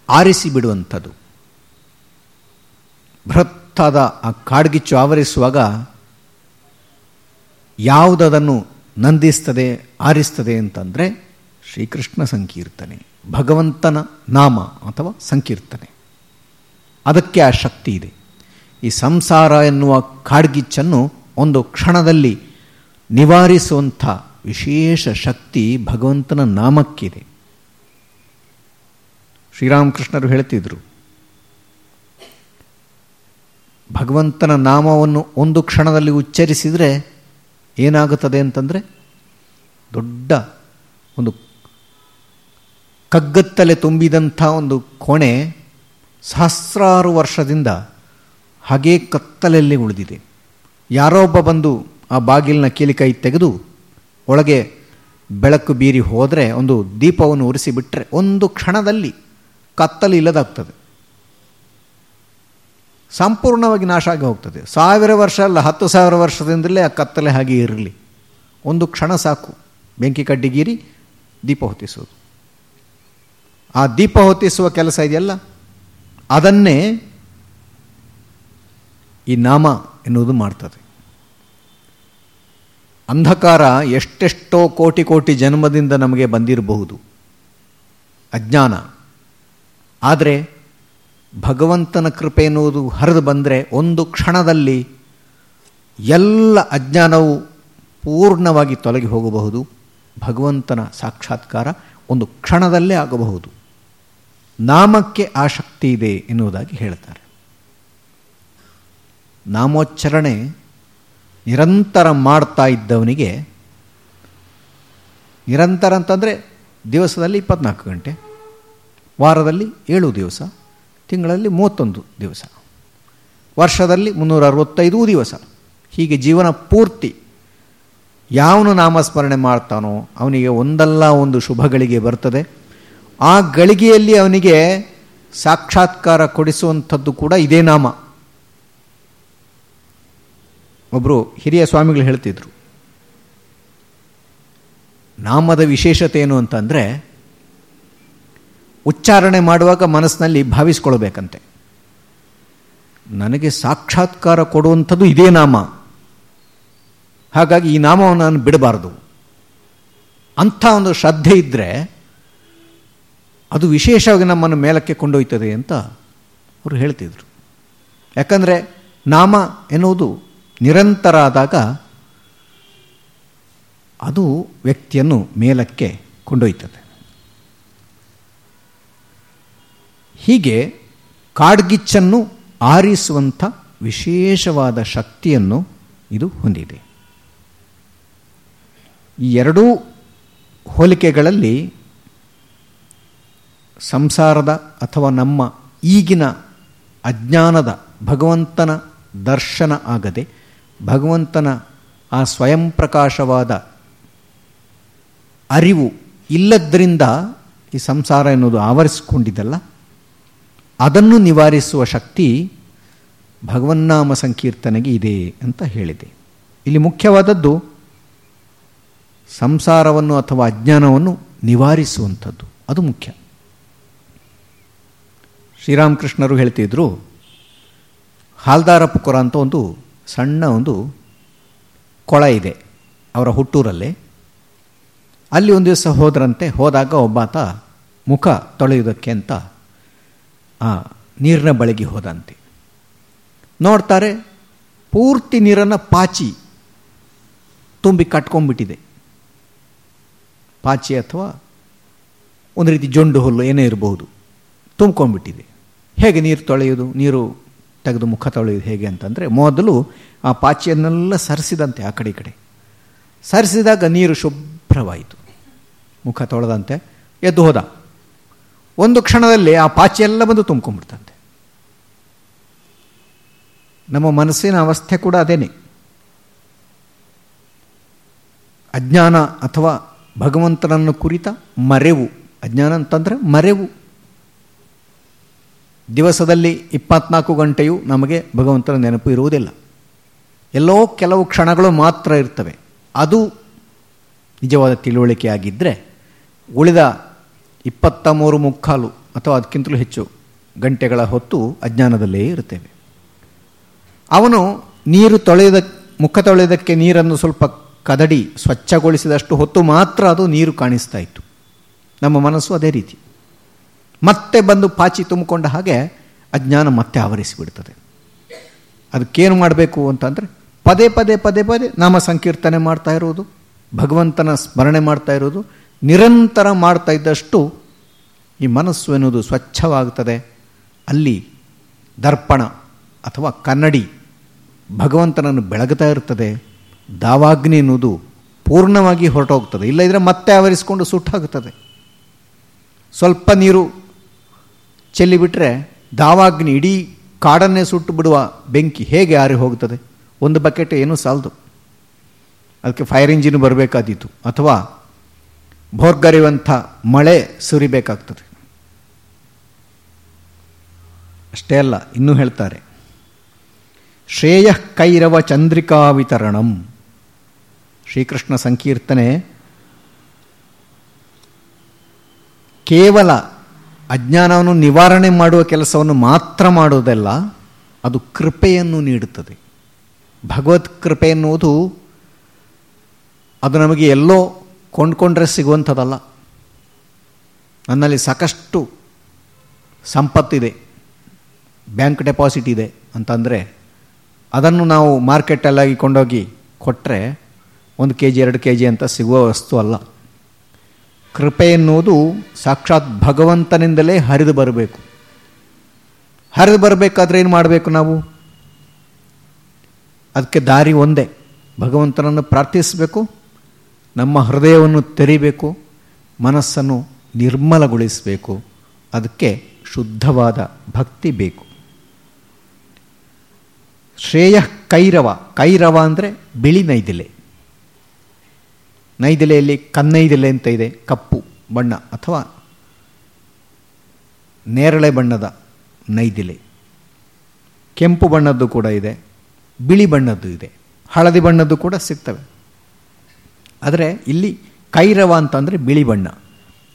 [SPEAKER 1] ಆರಿಸಿ ಬಿಡುವಂಥದ್ದು. ಬೃಹತ್ತಾದ ಆ ಕಾಡ್ಗಿಚ್ಚು ಆವರಿಸುವಾಗ ಯಾವುದದನ್ನು ನಂದಿಸ್ತದೆ, ಆರಿಸ್ತದೆ ಅಂತಂದರೆ ಶ್ರೀಕೃಷ್ಣ ಸಂಕೀರ್ತನೆ, ಭಗವಂತನ ನಾಮ ಅಥವಾ ಸಂಕೀರ್ತನೆ. ಅದಕ್ಕೆ ಆ ಶಕ್ತಿ ಇದೆ. ಈ ಸಂಸಾರ ಎನ್ನುವ ಕಾಡ್ಗಿಚ್ಚನ್ನು ಒಂದು ಕ್ಷಣದಲ್ಲಿ ನಿವಾರಿಸುವಂಥ ವಿಶೇಷ ಶಕ್ತಿ ಭಗವಂತನ ನಾಮಕ್ಕಿದೆ. ಶ್ರೀರಾಮಕೃಷ್ಣರು ಹೇಳ್ತಿದ್ರು ಭಗವಂತನ ನಾಮವನ್ನು ಒಂದು ಕ್ಷಣದಲ್ಲಿ ಉಚ್ಚರಿಸಿದರೆ ಏನಾಗುತ್ತದೆ ಅಂತಂದರೆ ದೊಡ್ಡ ಒಂದು ಕಗ್ಗತ್ತಲೆ ತುಂಬಿದಂಥ ಒಂದು ಕೋಣೆ ಸಹಸ್ರಾರು ವರ್ಷದಿಂದ ಹಾಗೇ ಕತ್ತಲಲ್ಲಿ ಉಳಿದಿದೆ. ಯಾರೋ ಒಬ್ಬ ಬಂದು ಆ ಬಾಗಿಲಿನ ಕೀಲಿಕೈ ತೆಗೆದು ಒಳಗೆ ಬೆಳಕು ಬೀರಿ ಹೋದರೆ ಒಂದು ದೀಪವನ್ನು ಉರಿಸಿಬಿಟ್ರೆ ಒಂದು ಕ್ಷಣದಲ್ಲಿ ಕತ್ತಲು ಇಲ್ಲದಾಗ್ತದೆ ಸಂಪೂರ್ಣವಾಗಿ ನಾಶ ಆಗಿ ಹೋಗ್ತದೆ. ಸಾವಿರ ವರ್ಷ ಅಲ್ಲ, ಹತ್ತು ಸಾವಿರ ವರ್ಷದಿಂದಲೇ ಆ ಕತ್ತಲೆ ಹಾಗೆ ಇರಲಿ. ಒಂದು ಕ್ಷಣ ಸಾಕು. ಬೆಂಕಿ ಕಡ್ಡಿಗೀರಿ, ದೀಪ ಹೊತ್ತಿಸೋದು ಆ ದೀಪ ಹೊತ್ತಿಸುವ ಕೆಲಸ ಇದೆಯಲ್ಲ? ಅದನ್ನೇ ಈ ನಾಮ ಎನ್ನುವುದು ಮಾಡ್ತದೆ. ಅಂಧಕಾರ ಎಷ್ಟೆಷ್ಟೋ ಕೋಟಿ ಕೋಟಿ ಜನ್ಮದಿಂದ ನಮಗೆ ಬಂದಿರಬಹುದು. ಅಜ್ಞಾನ. ಆದರೆ ಭಗವಂತನ ಕೃಪೆ ಎನ್ನುವುದು ಹರಿದು ಬಂದರೆ ಒಂದು ಕ್ಷಣದಲ್ಲಿ ಎಲ್ಲ ಅಜ್ಞಾನವು ಪೂರ್ಣವಾಗಿ ತೊಲಗಿ ಹೋಗಬಹುದು. ಭಗವಂತನ ಸಾಕ್ಷಾತ್ಕಾರ ಒಂದು ಕ್ಷಣದಲ್ಲೇ ಆಗಬಹುದು. ನಾಮಕ್ಕೆ ಆಸಕ್ತಿ ಇದೆ ಎನ್ನುವುದಾಗಿ ಹೇಳ್ತಾರೆ. ನಾಮೋಚ್ಚರಣೆ ನಿರಂತರ ಮಾಡ್ತಾ ಇದ್ದವನಿಗೆ, ನಿರಂತರ ಅಂತಂದರೆ ದಿವಸದಲ್ಲಿ ಇಪ್ಪತ್ನಾಲ್ಕು ಗಂಟೆ, ವಾರದಲ್ಲಿ ಏಳು ದಿವಸ ತಿಂಗಳಲ್ಲಿ ಮೂವತ್ತೊಂದು ದಿವಸ. ವರ್ಷದಲ್ಲಿ ಮುನ್ನೂರ ಅರವತ್ತೈದು ದಿವಸ. ಹೀಗೆ ಜೀವನ ಪೂರ್ತಿ ಯಾವನು ನಾಮಸ್ಮರಣೆ ಮಾಡ್ತಾನೋ ಅವನಿಗೆ ಒಂದಲ್ಲ ಒಂದು ಶುಭ ಗಳಿಗೆ ಬರ್ತದೆ. ಆ ಗಳಿಗೆಯಲ್ಲಿ ಅವನಿಗೆ ಸಾಕ್ಷಾತ್ಕಾರ ಕೊಡಿಸುವಂಥದ್ದು ಕೂಡ ಇದೇ ನಾಮ. ಒಬ್ಬರು ಹಿರಿಯ ಸ್ವಾಮಿಗಳು ಹೇಳ್ತಿದ್ರು, ನಾಮದ ವಿಶೇಷತೆ ಏನು ಅಂತಂದರೆ ಉಚ್ಚಾರಣೆ ಮಾಡುವಾಗ ಮನಸ್ಸಿನಲ್ಲಿ ಭಾವಿಸ್ಕೊಳ್ಬೇಕಂತೆ. ನನಗೆ ಸಾಕ್ಷಾತ್ಕಾರ ಕೊಡುವಂಥದ್ದು ಇದೇ ನಾಮ. ಹಾಗಾಗಿ ಈ ನಾಮವನ್ನು ನಾನು ಬಿಡಬಾರ್ದು. ಅಂಥ ಒಂದು ಶ್ರದ್ಧೆ ಇದ್ದರೆ ಅದು ವಿಶೇಷವಾಗಿ ನಮ್ಮನ್ನು ಮೇಲಕ್ಕೆ ಕೊಂಡೊಯ್ತದೆ ಅಂತ ಅವರು ಹೇಳ್ತಿದ್ರು. ಯಾಕಂದರೆ ನಾಮ ಎನ್ನುವುದು ನಿರಂತರ ಆದಾಗ ಅದು ವ್ಯಕ್ತಿಯನ್ನು ಮೇಲಕ್ಕೆ ಕೊಂಡೊಯ್ತದೆ. ಹೀಗೆ ಕಾಡ್ಗಿಚ್ಚನ್ನು ಆರಿಸುವಂಥ ವಿಶೇಷವಾದ ಶಕ್ತಿಯನ್ನು ಇದು ಹೊಂದಿದೆ. ಈ ಎರಡೂ ಹೋಲಿಕೆಗಳಲ್ಲಿ ಸಂಸಾರದ ಅಥವಾ ನಮ್ಮ ಈಗಿನ ಅಜ್ಞಾನದ ಭಗವಂತನ ದರ್ಶನ ಆಗದೆ ಭಗವಂತನ ಆ ಸ್ವಯಂ ಪ್ರಕಾಶವಾದ ಅರಿವು ಇಲ್ಲದ್ರಿಂದ ಈ ಸಂಸಾರ ಎನ್ನುವುದು ಆವರಿಸಿಕೊಂಡಿದ್ದಲ್ಲ ಅದನ್ನು ನಿವಾರಿಸುವ ಶಕ್ತಿ ಭಗವನ್ನಾಮ ಸಂಕೀರ್ತನೆಗೆ ಇದೆ ಅಂತ ಹೇಳಿದೆ. ಇಲ್ಲಿ ಮುಖ್ಯವಾದದ್ದು ಸಂಸಾರವನ್ನು ಅಥವಾ ಅಜ್ಞಾನವನ್ನು ನಿವಾರಿಸುವಂಥದ್ದು. ಅದು ಮುಖ್ಯ. ಶ್ರೀರಾಮಕೃಷ್ಣರು ಹೇಳ್ತಿದ್ರು ಹಾಲ್ದಾರ ಪುಕುರ ಅಂತ ಒಂದು ಸಣ್ಣ ಒಂದು ಕೊಳ ಇದೆ ಅವರ ಹುಟ್ಟೂರಲ್ಲೇ. ಅಲ್ಲಿ ಒಂದು ದಿವಸ ಹೋದ್ರಂತೆ, ಹೋದಾಗ ಒಬ್ಬಾತ ಮುಖ ತೊಳೆಯುವುದಕ್ಕೆ ಅಂತ ಆ ನೀರಿನ ಬಳಗಿ ಹೋದಂತೆ. ನೋಡ್ತಾರೆ ಪೂರ್ತಿ ನೀರನ್ನು ಪಾಚಿ ತುಂಬಿ ಕಟ್ಕೊಂಡ್ಬಿಟ್ಟಿದೆ. ಪಾಚಿ ಅಥವಾ ಒಂದು ರೀತಿ ಜೊಂಡು ಹುಲ್ಲು ಏನೇ ಇರಬಹುದು ತುಂಬ್ಕೊಂಡ್ಬಿಟ್ಟಿದೆ. ಹೇಗೆ ನೀರು ತೊಳೆಯೋದು, ನೀರು ತೆಗೆದು ಮುಖ ತೊಳೆಯೋದು ಹೇಗೆ ಅಂತಂದರೆ ಮೊದಲು ಆ ಪಾಚಿಯನ್ನೆಲ್ಲ ಸರಿಸಿದಂತೆ ಆ ಕಡೆ ಕಡೆ. ಸರಿಸಿದಾಗ ನೀರು ಶುಭ್ರವಾಯಿತು. ಮುಖ ತೊಳೆದಂತೆ ಎದ್ದು ಹೋದ. ಒಂದು ಕ್ಷಣದಲ್ಲಿ ಆ ಪಾಚಿ ಎಲ್ಲ ಬಂದು ತುಂಬ್ಕೊಂಡ್ಬಿಡ್ತಂತೆ. ನಮ್ಮ ಮನಸ್ಸಿನ ಅವಸ್ಥೆ ಕೂಡ ಅದೇನೆ. ಅಜ್ಞಾನ ಅಥವಾ ಭಗವಂತನನ್ನು ಕುರಿತ ಮರೆವು. ಅಜ್ಞಾನ ಅಂತಂದರೆ ಮರೆವು. ದಿವಸದಲ್ಲಿ ಇಪ್ಪತ್ನಾಲ್ಕು ಗಂಟೆಯೂ ನಮಗೆ ಭಗವಂತನ ನೆನಪು ಇರುವುದಿಲ್ಲ. ಎಲ್ಲೋ ಕೆಲವು ಕ್ಷಣಗಳು ಮಾತ್ರ ಇರ್ತವೆ. ಅದು ನಿಜವಾದ ತಿಳುವಳಿಕೆಯಾಗಿದ್ದರೆ ಉಳಿದ ಇಪ್ಪತ್ತ ಮೂರು ಮುಕ್ಕಾಲು ಅಥವಾ ಅದಕ್ಕಿಂತಲೂ ಹೆಚ್ಚು ಗಂಟೆಗಳ ಹೊತ್ತು ಅಜ್ಞಾನದಲ್ಲೇ ಇರುತ್ತೇವೆ. ಅವನು ನೀರು ತೊಳೆಯದ, ಮುಖ ತೊಳೆಯೋದಕ್ಕೆ ನೀರನ್ನು ಸ್ವಲ್ಪ ಕದಡಿ, ಸ್ವಚ್ಛಗೊಳಿಸಿದಷ್ಟು ಹೊತ್ತು ಮಾತ್ರ ಅದು ನೀರು ಕಾಣಿಸ್ತಾ ಇತ್ತು. ನಮ್ಮ ಮನಸ್ಸು ಅದೇ ರೀತಿ. ಮತ್ತೆ ಬಂದು ಪಾಚಿ ತುಂಬಿಕೊಂಡ ಹಾಗೆ ಅಜ್ಞಾನ ಮತ್ತೆ ಆವರಿಸಿಬಿಡ್ತದೆ. ಅದಕ್ಕೇನು ಮಾಡಬೇಕು ಅಂತಂದರೆ ಪದೇ ಪದೇ ಪದೇ ಪದೇ ನಾಮ ಸಂಕೀರ್ತನೆ ಮಾಡ್ತಾ ಇರೋದು ಭಗವಂತನ ಸ್ಮರಣೆ ಮಾಡ್ತಾ ಇರೋದು ನಿರಂತರ ಮಾಡ್ತಾ ಇದ್ದಷ್ಟು ಈ ಮನಸ್ಸು ಎನ್ನುವುದು ಸ್ವಚ್ಛವಾಗುತ್ತದೆ. ಅಲ್ಲಿ ದರ್ಪಣ ಅಥವಾ ಕನ್ನಡಿ ಭಗವಂತನನ್ನು ಬೆಳಗುತ್ತಾ ಇರ್ತದೆ ದಾವಾಗ್ನಿ ಎನ್ನುವುದು ಪೂರ್ಣವಾಗಿ ಹೊರಟೋಗ್ತದೆ. ಇಲ್ಲದಿದ್ದರೆ ಮತ್ತೆ ಆವರಿಸಿಕೊಂಡು ಸುಟ್ಟಾಗುತ್ತದೆ. ಸ್ವಲ್ಪ ನೀರು ಚೆಲ್ಲಿಬಿಟ್ರೆ ದಾವಾಗ್ನಿ ಇಡೀ ಕಾಡನ್ನೇ ಸುಟ್ಟು ಬಿಡುವ ಬೆಂಕಿ ಹೇಗೆ ಆರಿ ಹೋಗ್ತದೆ ಒಂದು ಬಕೆಟ್ ಏನೂ ಸಾಲದು. ಅದಕ್ಕೆ ಫೈರ್ ಇಂಜಿನ್ ಬರಬೇಕಾದೀತು. ಅಥವಾ ಭೋರ್ಗರಿಯುವಂಥ ಮಳೆ ಸುರಿಬೇಕಾಗ್ತದೆ. ಅಷ್ಟೇ ಅಲ್ಲ, ಇನ್ನೂ ಹೇಳ್ತಾರೆ, ಶ್ರೇಯ ಕೈರವ ಚಂದ್ರಿಕಾ ವಿತರಣಂ. ಶ್ರೀಕೃಷ್ಣ ಸಂಕೀರ್ತನೆ, ಕೇವಲ ಅಜ್ಞಾನವನ್ನು ನಿವಾರಣೆ ಮಾಡುವ ಕೆಲಸವನ್ನು ಮಾತ್ರ ಮಾಡುವುದಲ್ಲ, ಅದು ಕೃಪೆಯನ್ನು ನೀಡುತ್ತದೆ. ಭಗವತ್ ಕೃಪೆ ಎನ್ನುವುದು, ಅದು ನಮಗೆ ಎಲ್ಲೋ ಕೊಂಡ್ಕೊಂಡ್ರೆ ಸಿಗುವಂಥದ್ದಲ್ಲ. ನನ್ನಲ್ಲಿ ಸಾಕಷ್ಟು ಸಂಪತ್ತಿದೆ. ಬ್ಯಾಂಕ್ ಡೆಪಾಸಿಟ್ ಇದೆ ಅಂತಂದರೆ ಅದನ್ನು ನಾವು ಮಾರ್ಕೆಟಲ್ಲಾಗಿ ಕೊಂಡೋಗಿ ಕೊಟ್ಟರೆ ಒಂದು ಕೆ ಜಿ ಎರಡು ಕೆ ಜಿ ಅಂತ ಸಿಗುವ ವಸ್ತು ಅಲ್ಲ. ಕೃಪೆ ಎನ್ನುವುದು ಸಾಕ್ಷಾತ್ ಭಗವಂತನಿಂದಲೇ ಹರಿದು ಬರಬೇಕು. ಹರಿದು ಬರಬೇಕಾದ್ರೆ ಏನು ಮಾಡಬೇಕು ನಾವು? ಅದಕ್ಕೆ ದಾರಿ ಒಂದೇ. ಭಗವಂತನನ್ನು ಪ್ರಾರ್ಥಿಸಬೇಕು. ನಮ್ಮ ಹೃದಯವನ್ನು ತೆರಿಬೇಕು, ಮನಸ್ಸನ್ನು ನಿರ್ಮಲಗೊಳಿಸಬೇಕು, ಅದಕ್ಕೆ ಶುದ್ಧವಾದ ಭಕ್ತಿ ಬೇಕು. ಶ್ರೇಯ ಕೈರವ ಕೈರವ ಅಂದರೆ ಬಿಳಿ ನೈದಿಲೆ. ನೈದಿಲೆಯಲ್ಲಿ ಕನ್ನೈದಿಲೆ ಅಂತ ಇದೆ, ಕಪ್ಪು ಬಣ್ಣ ಅಥವಾ ನೇರಳೆ ಬಣ್ಣದ ನೈದಿಲೆ. ಕೆಂಪು ಬಣ್ಣದ್ದು ಕೂಡ ಇದೆ, ಬಿಳಿ ಬಣ್ಣದ್ದು ಇದೆ, ಹಳದಿ ಬಣ್ಣದ್ದು ಕೂಡ ಸಿಗ್ತವೆ. ಆದರೆ ಇಲ್ಲಿ ಕೈರವ ಅಂತಂದರೆ ಬಿಳಿ ಬಣ್ಣ,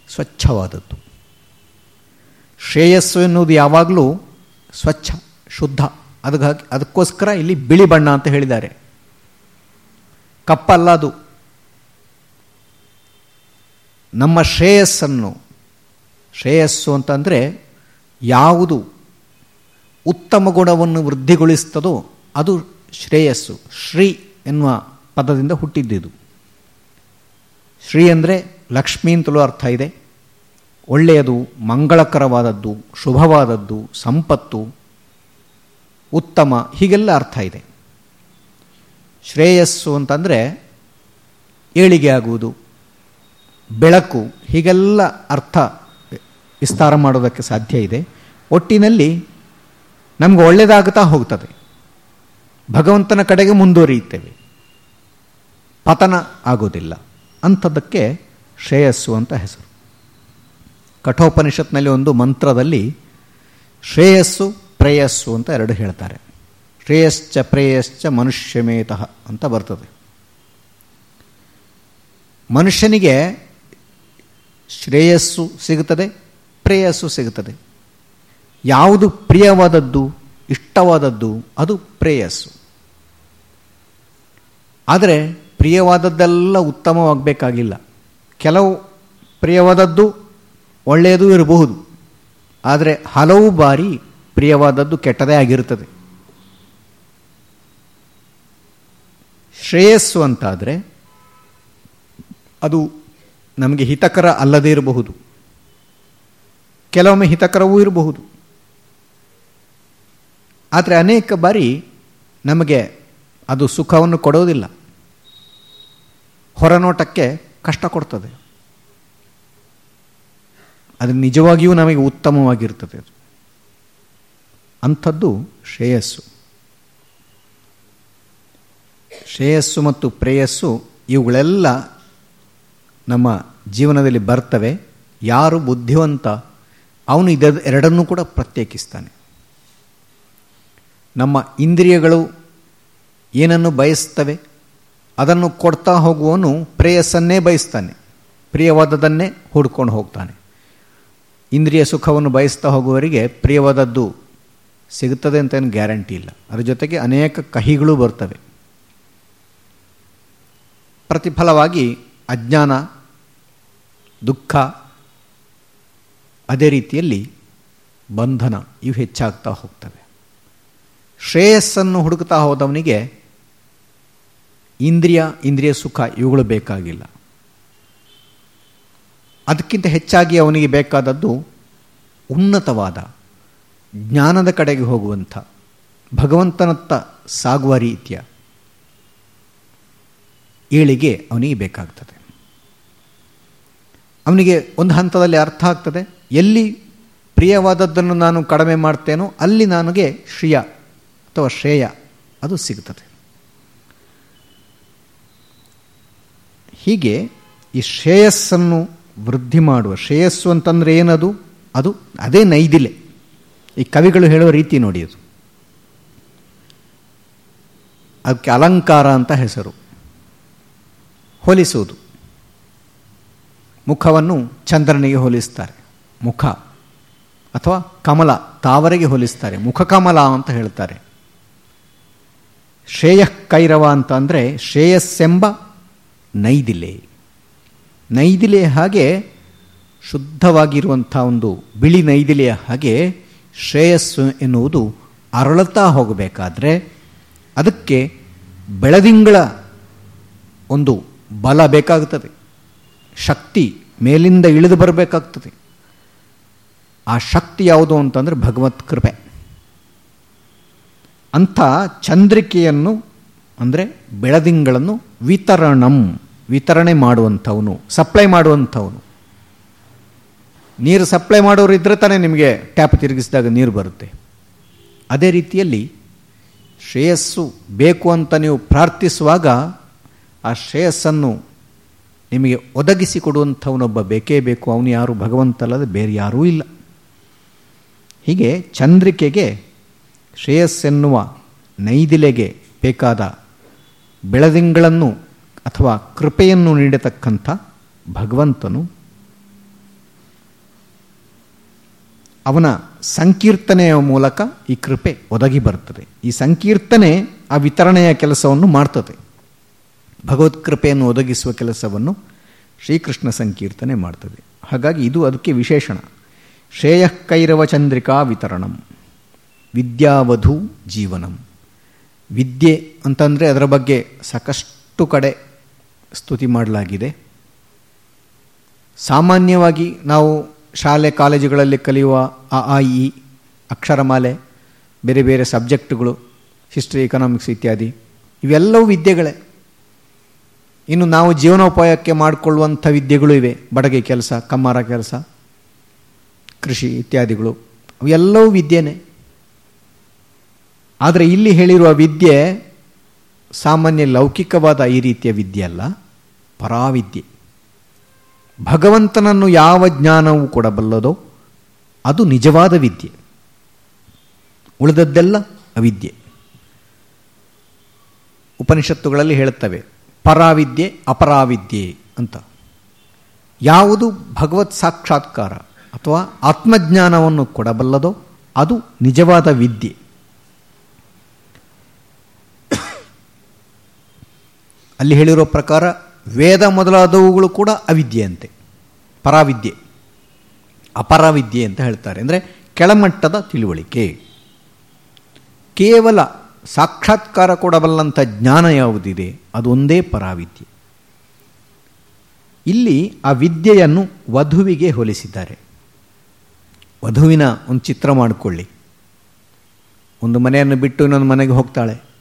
[SPEAKER 1] ಸ್ವಚ್ಛವಾದದ್ದು. ಶ್ರೇಯಸ್ಸು ಎನ್ನುವುದು ಯಾವಾಗಲೂ ಸ್ವಚ್ಛ, ಶುದ್ಧ. ಅದಕ್ಕಾಗಿ ಅದಕ್ಕೋಸ್ಕರ ಇಲ್ಲಿ ಬಿಳಿ ಬಣ್ಣ ಅಂತ ಹೇಳಿದ್ದಾರೆ. ಕಪ್ಪಲ್ಲ ಅದು. ನಮ್ಮ ಶ್ರೇಯಸ್ಸನ್ನು, ಶ್ರೇಯಸ್ಸು ಅಂತಂದರೆ ಯಾವುದು ಉತ್ತಮ ಗುಣವನ್ನು ವೃದ್ಧಿಗೊಳಿಸ್ತದೋ ಅದು ಶ್ರೇಯಸ್ಸು, ಶ್ರೀ ಎನ್ನುವ ಪದದಿಂದ ಹುಟ್ಟಿದ್ದಿದು. ಶ್ರೀ ಅಂದರೆ ಲಕ್ಷ್ಮಿ ಅಂತಲೂ ಅರ್ಥ ಇದೆ. ಒಳ್ಳೆಯದು, ಮಂಗಳಕರವಾದದ್ದು, ಶುಭವಾದದ್ದು, ಸಂಪತ್ತು, ಉತ್ತಮ, ಹೀಗೆಲ್ಲ ಅರ್ಥ ಇದೆ. ಶ್ರೇಯಸ್ಸು ಅಂತಂದರೆ ಏಳಿಗೆ ಆಗುವುದು, ಬೆಳಕು, ಹೀಗೆಲ್ಲ ಅರ್ಥ ವಿಸ್ತಾರ ಮಾಡೋದಕ್ಕೆ ಸಾಧ್ಯ ಇದೆ. ಒಟ್ಟಿನಲ್ಲಿ ನಮಗೆ ಒಳ್ಳೆಯದಾಗುತ್ತಾ ಹೋಗ್ತದೆ. ಭಗವಂತನ ಕಡೆಗೆ ಮುಂದುವರಿಯುತ್ತೇವೆ. ಪತನ ಆಗೋದಿಲ್ಲ. ಅಂಥದ್ದಕ್ಕೆ ಶ್ರೇಯಸ್ಸು ಅಂತ ಹೆಸರು. ಕಠೋಪನಿಷತ್ನಲ್ಲಿ ಒಂದು ಮಂತ್ರದಲ್ಲಿ ಶ್ರೇಯಸ್ಸು, ಪ್ರೇಯಸ್ಸು ಅಂತ ಎರಡು ಹೇಳ್ತಾರೆ. ಶ್ರೇಯಶ್ಚ ಪ್ರೇಯಶ್ಚ ಮನುಷ್ಯಮೇತಃ ಅಂತ ಬರ್ತದೆ. ಮನುಷ್ಯನಿಗೆ ಶ್ರೇಯಸ್ಸು ಸಿಗುತ್ತದೆ, ಪ್ರೇಯಸ್ಸು ಸಿಗುತ್ತದೆ. ಯಾವುದು ಪ್ರಿಯವಾದದ್ದು, ಇಷ್ಟವಾದದ್ದು, ಅದು ಪ್ರೇಯಸ್ಸು. ಆದರೆ ಪ್ರಿಯವಾದದ್ದೆಲ್ಲ ಉತ್ತಮವಾಗಬೇಕಾಗಿಲ್ಲ. ಕೆಲವು ಪ್ರಿಯವಾದದ್ದು ಒಳ್ಳೆಯದು ಇರಬಹುದು. ಆದರೆ ಹಲವು ಬಾರಿ ಪ್ರಿಯವಾದದ್ದು ಕೆಟ್ಟದೇ ಆಗಿರುತ್ತದೆ. ಶ್ರೇಯಸ್ಸು ಅಂತಾದರೆ ಅದು ನಮಗೆ ಹಿತಕರ ಅಲ್ಲದೇ ಇರಬಹುದು. ಕೆಲವೊಮ್ಮೆ ಹಿತಕರವೂ ಇರಬಹುದು. ಆದರೆ ಅನೇಕ ಬಾರಿ ನಮಗೆ ಅದು ಸುಖವನ್ನು ಕೊಡೋದಿಲ್ಲ. ಹೊರನೋಟಕ್ಕೆ ಕಷ್ಟ ಕೊಡ್ತದೆ. ಅದು ನಿಜವಾಗಿಯೂ ನಮಗೆ ಉತ್ತಮವಾಗಿರ್ತದೆ ಅದು. ಅಂಥದ್ದು ಶ್ರೇಯಸ್ಸು. ಶ್ರೇಯಸ್ಸು ಮತ್ತು ಪ್ರೇಯಸ್ಸು ಇವುಗಳೆಲ್ಲ ನಮ್ಮ ಜೀವನದಲ್ಲಿ ಬರ್ತವೆ. ಯಾರು ಬುದ್ಧಿವಂತ ಅವನು ಇದ ಎರಡನ್ನೂ ಕೂಡ ಪ್ರತ್ಯೇಕಿಸ್ತಾನೆ. ನಮ್ಮ ಇಂದ್ರಿಯಗಳು ಏನನ್ನು ಬಯಸ್ತವೆ? ಅದನ್ನು ಕೊಡ್ತಾ ಹೋಗುವವನು ಪ್ರೇಯಸ್ಸನ್ನೇ ಬಯಸ್ತಾನೆ. ಪ್ರಿಯವಾದದನ್ನೇ ಹುಡ್ಕೊಂಡು ಹೋಗ್ತಾನೆ. ಇಂದ್ರಿಯ ಸುಖವನ್ನು ಬಯಸ್ತಾ ಹೋಗುವವರಿಗೆ ಪ್ರಿಯವಾದದ್ದು ಸಿಗುತ್ತದೆ ಅಂತ ಏನು ಗ್ಯಾರಂಟಿ ಇಲ್ಲ. ಅದರ ಜೊತೆಗೆ ಅನೇಕ ಕಹಿಗಳು ಬರ್ತವೆ. ಪ್ರತಿಫಲವಾಗಿ ಅಜ್ಞಾನ, ದುಃಖ, ಅದೇ ರೀತಿಯಲ್ಲಿ ಬಂಧನ ಇವು ಹೆಚ್ಚಾಗ್ತಾ ಹೋಗ್ತವೆ. ಶ್ರೇಯಸ್ಸನ್ನು ಹುಡುಕ್ತಾ ಹೋದವನಿಗೆ ಇಂದ್ರಿಯ ಇಂದ್ರಿಯ ಸುಖ ಇವುಗಳು ಬೇಕಾಗಿಲ್ಲ. ಅದಕ್ಕಿಂತ ಹೆಚ್ಚಾಗಿ ಅವನಿಗೆ ಬೇಕಾದದ್ದು ಉನ್ನತವಾದ, ಜ್ಞಾನದ ಕಡೆಗೆ ಹೋಗುವಂಥ, ಭಗವಂತನತ್ತ ಸಾಗುವ ರೀತಿಯ ಏಳಿಗೆ ಅವನಿಗೆ ಬೇಕಾಗ್ತದೆ. ಅವನಿಗೆ ಒಂದು ಹಂತದಲ್ಲಿ ಅರ್ಥ ಆಗ್ತದೆ, ಎಲ್ಲಿ ಪ್ರಿಯವಾದದ್ದನ್ನು ನಾನು ಕಡಿಮೆ ಮಾಡ್ತೇನೋ ಅಲ್ಲಿ ನನಗೆ ಶ್ರಿಯ ಅಥವಾ ಶ್ರೇಯ ಅದು ಸಿಗ್ತದೆ. ಹೀಗೆ ಈ ಶ್ರೇಯಸ್ಸನ್ನು ವೃದ್ಧಿ ಮಾಡುವ ಶ್ರೇಯಸ್ಸು ಅಂತಂದರೆ ಏನದು? ಅದು ಅದೇ ನೈದಿಲೆ. ಈ ಕವಿಗಳು ಹೇಳುವ ರೀತಿ ನೋಡಿ ಅದು. ಅದಕ್ಕೆ ಅಲಂಕಾರ ಅಂತ ಹೆಸರು. ಹೋಲಿಸುವುದು. ಮುಖವನ್ನು ಚಂದ್ರನಿಗೆ ಹೋಲಿಸ್ತಾರೆ. ಮುಖ. ಅಥವಾ ಕಮಲ ತಾವರೆಗೆ ಹೋಲಿಸ್ತಾರೆ. ಮುಖ ಕಮಲ ಅಂತ ಹೇಳ್ತಾರೆ. ಶ್ರೇಯಃ ಕೈರವ ಅಂತ ಅಂದರೆ ಶ್ರೇಯಸ್ಸೆಂಬ ನೈದಿಲೆ. ನೈದಿಲೆ ಹಾಗೆ ಶುದ್ಧವಾಗಿರುವಂಥ ಒಂದು ಬಿಳಿ ನೈದಿಲೆಯ ಹಾಗೆ ಶ್ರೇಯಸ್ಸು ಎನ್ನುವುದು ಅರಳುತ್ತಾ ಹೋಗಬೇಕಾದ್ರೆ ಅದಕ್ಕೆ ಬೆಳದಿಂಗಳ ಒಂದು ಬಲ ಬೇಕಾಗುತ್ತದೆ. ಶಕ್ತಿ ಮೇಲಿಂದ ಇಳಿದು ಬರಬೇಕಾಗ್ತದೆ. ಆ ಶಕ್ತಿ ಯಾವುದು ಅಂತಂದರೆ ಭಗವತ್ ಕೃಪೆ ಅಂಥ ಚಂದ್ರಿಕೆಯನ್ನು ಅಂದರೆ ಬೆಳದಿಂಗಳನ್ನು ವಿತರಣಂ, ವಿತರಣೆ ಮಾಡುವಂಥವನು ಸಪ್ಲೈ ಮಾಡುವಂಥವನು. ನೀರು ಸಪ್ಲೈ ಮಾಡೋರು ಇದ್ದರೆ ತಾನೇ ನಿಮಗೆ ಟ್ಯಾಪ್ ತಿರುಗಿಸಿದಾಗ ನೀರು ಬರುತ್ತೆ. ಅದೇ ರೀತಿಯಲ್ಲಿ ಶ್ರೇಯಸ್ಸು ಬೇಕು ಅಂತ ನೀವು ಪ್ರಾರ್ಥಿಸುವಾಗ ಆ ಶ್ರೇಯಸ್ಸನ್ನು ನಿಮಗೆ ಒದಗಿಸಿಕೊಡುವಂಥವನೊಬ್ಬ ಬೇಕೇ ಬೇಕು. ಅವನು ಯಾರು? ಭಗವಂತಲ್ಲದೆ ಬೇರೆ ಯಾರೂ ಇಲ್ಲ. ಹೀಗೆ ಚಂದ್ರಿಕೆಗೆ ಶ್ರೇಯಸ್ಸೆನ್ನುವ ನೈದಿಲೆಗೆ ಬೇಕಾದ ಬೆಳದಿಂಗಳನ್ನು ಅಥವಾ ಕೃಪೆಯನ್ನು ನೀಡತಕ್ಕಂಥ ಭಗವಂತನು. ಅವನ ಸಂಕೀರ್ತನೆಯ ಮೂಲಕ ಈ ಕೃಪೆ ಒದಗಿ ಬರ್ತದೆ. ಈ ಸಂಕೀರ್ತನೆ ಆ ವಿತರಣೆಯ ಕೆಲಸವನ್ನು ಮಾಡ್ತದೆ. ಭಗವತ್ ಕೃಪೆಯನ್ನು ಒದಗಿಸುವ ಕೆಲಸವನ್ನು ಶ್ರೀಕೃಷ್ಣ ಸಂಕೀರ್ತನೆ ಮಾಡ್ತದೆ. ಹಾಗಾಗಿ ಇದು ಅದಕ್ಕೆ ವಿಶೇಷಣ. ಶ್ರೇಯಃಕೈರವ ಚಂದ್ರಿಕಾ ವಿತರಣಂ. ವಿದ್ಯಾವಧು ಜೀವನಂ. ವಿದ್ಯೆ ಅಂತಂದರೆ ಅದರ ಬಗ್ಗೆ ಸಾಕಷ್ಟು ಕಡೆ ಸ್ತುತಿ ಮಾಡಲಾಗಿದೆ. ಸಾಮಾನ್ಯವಾಗಿ ನಾವು ಶಾಲೆ, ಕಾಲೇಜುಗಳಲ್ಲಿ ಕಲಿಯುವ ಅ ಆ ಇ, ಅಕ್ಷರಮಾಲೆ, ಬೇರೆ ಬೇರೆ ಸಬ್ಜೆಕ್ಟ್ಗಳು, ಹಿಸ್ಟ್ರಿ, ಎಕನಾಮಿಕ್ಸ್ ಇತ್ಯಾದಿ, ಇವೆಲ್ಲವೂ ವಿದ್ಯೆಗಳೇ. ಇನ್ನು ನಾವು ಜೀವನೋಪಾಯಕ್ಕೆ ಮಾಡಿಕೊಳ್ಳುವಂಥ ವಿದ್ಯೆಗಳು ಇವೆ. ಬಡಗೆ ಕೆಲಸ, ಕಮ್ಮಾರ ಕೆಲಸ, ಕೃಷಿ ಇತ್ಯಾದಿಗಳು, ಅವೆಲ್ಲವೂ ವಿದ್ಯೆನೇ. ಆದರೆ ಇಲ್ಲಿ ಹೇಳಿರುವ ವಿದ್ಯೆ ಸಾಮಾನ್ಯ ಲೌಕಿಕವಾದ ಈ ರೀತಿಯ ವಿದ್ಯೆ ಅಲ್ಲ, ಪರಾವಿದ್ಯೆ. ಭಗವಂತನನ್ನು ಯಾವ ಜ್ಞಾನವೂ ಕೊಡಬಲ್ಲದೋ ಅದು ನಿಜವಾದ ವಿದ್ಯೆ. ಉಳಿದದ್ದೆಲ್ಲ ಅವಿದ್ಯೆ. ಉಪನಿಷತ್ತುಗಳಲ್ಲಿ ಹೇಳುತ್ತವೆ, ಪರಾವಿದ್ಯೆ ಅಪರಾವಿದ್ಯೆ ಅಂತ. ಯಾವುದು ಭಗವತ್ ಸಾಕ್ಷಾತ್ಕಾರ ಅಥವಾ ಆತ್ಮಜ್ಞಾನವನ್ನು ಕೊಡಬಲ್ಲದೋ ಅದು ನಿಜವಾದ ವಿದ್ಯೆ. ಅಲ್ಲಿ ಹೇಳಿರೋ ಪ್ರಕಾರ ವೇದ ಮೊದಲಾದವುಗಳು ಕೂಡ ಅವಿದ್ಯೆಯಂತೆ, ಪರಾವಿದ್ಯೆ, ಅಪರಾವಿದ್ಯೆ ಅಂತ ಹೇಳ್ತಾರೆ. ಅಂದರೆ ಕೆಳಮಟ್ಟದ ತಿಳುವಳಿಕೆ. ಕೇವಲ ಸಾಕ್ಷಾತ್ಕಾರ ಕೊಡಬಲ್ಲಂಥ ಜ್ಞಾನ ಯಾವುದಿದೆ? ಅದೊಂದೇ ಪರಾವಿದ್ಯೆ. ಇಲ್ಲಿ ಆ ವಿದ್ಯೆಯನ್ನು ವಧುವಿಗೆ ಹೋಲಿಸಿದ್ದಾರೆ. ವಧುವಿನ ಒಂದು ಚಿತ್ರ ಮಾಡಿಕೊಳ್ಳಿ. ಒಂದು ಮನೆಯನ್ನು ಬಿಟ್ಟು ಇನ್ನೊಂದು ಮನೆಗೆ ಹೋಗ್ತಾಳೆ.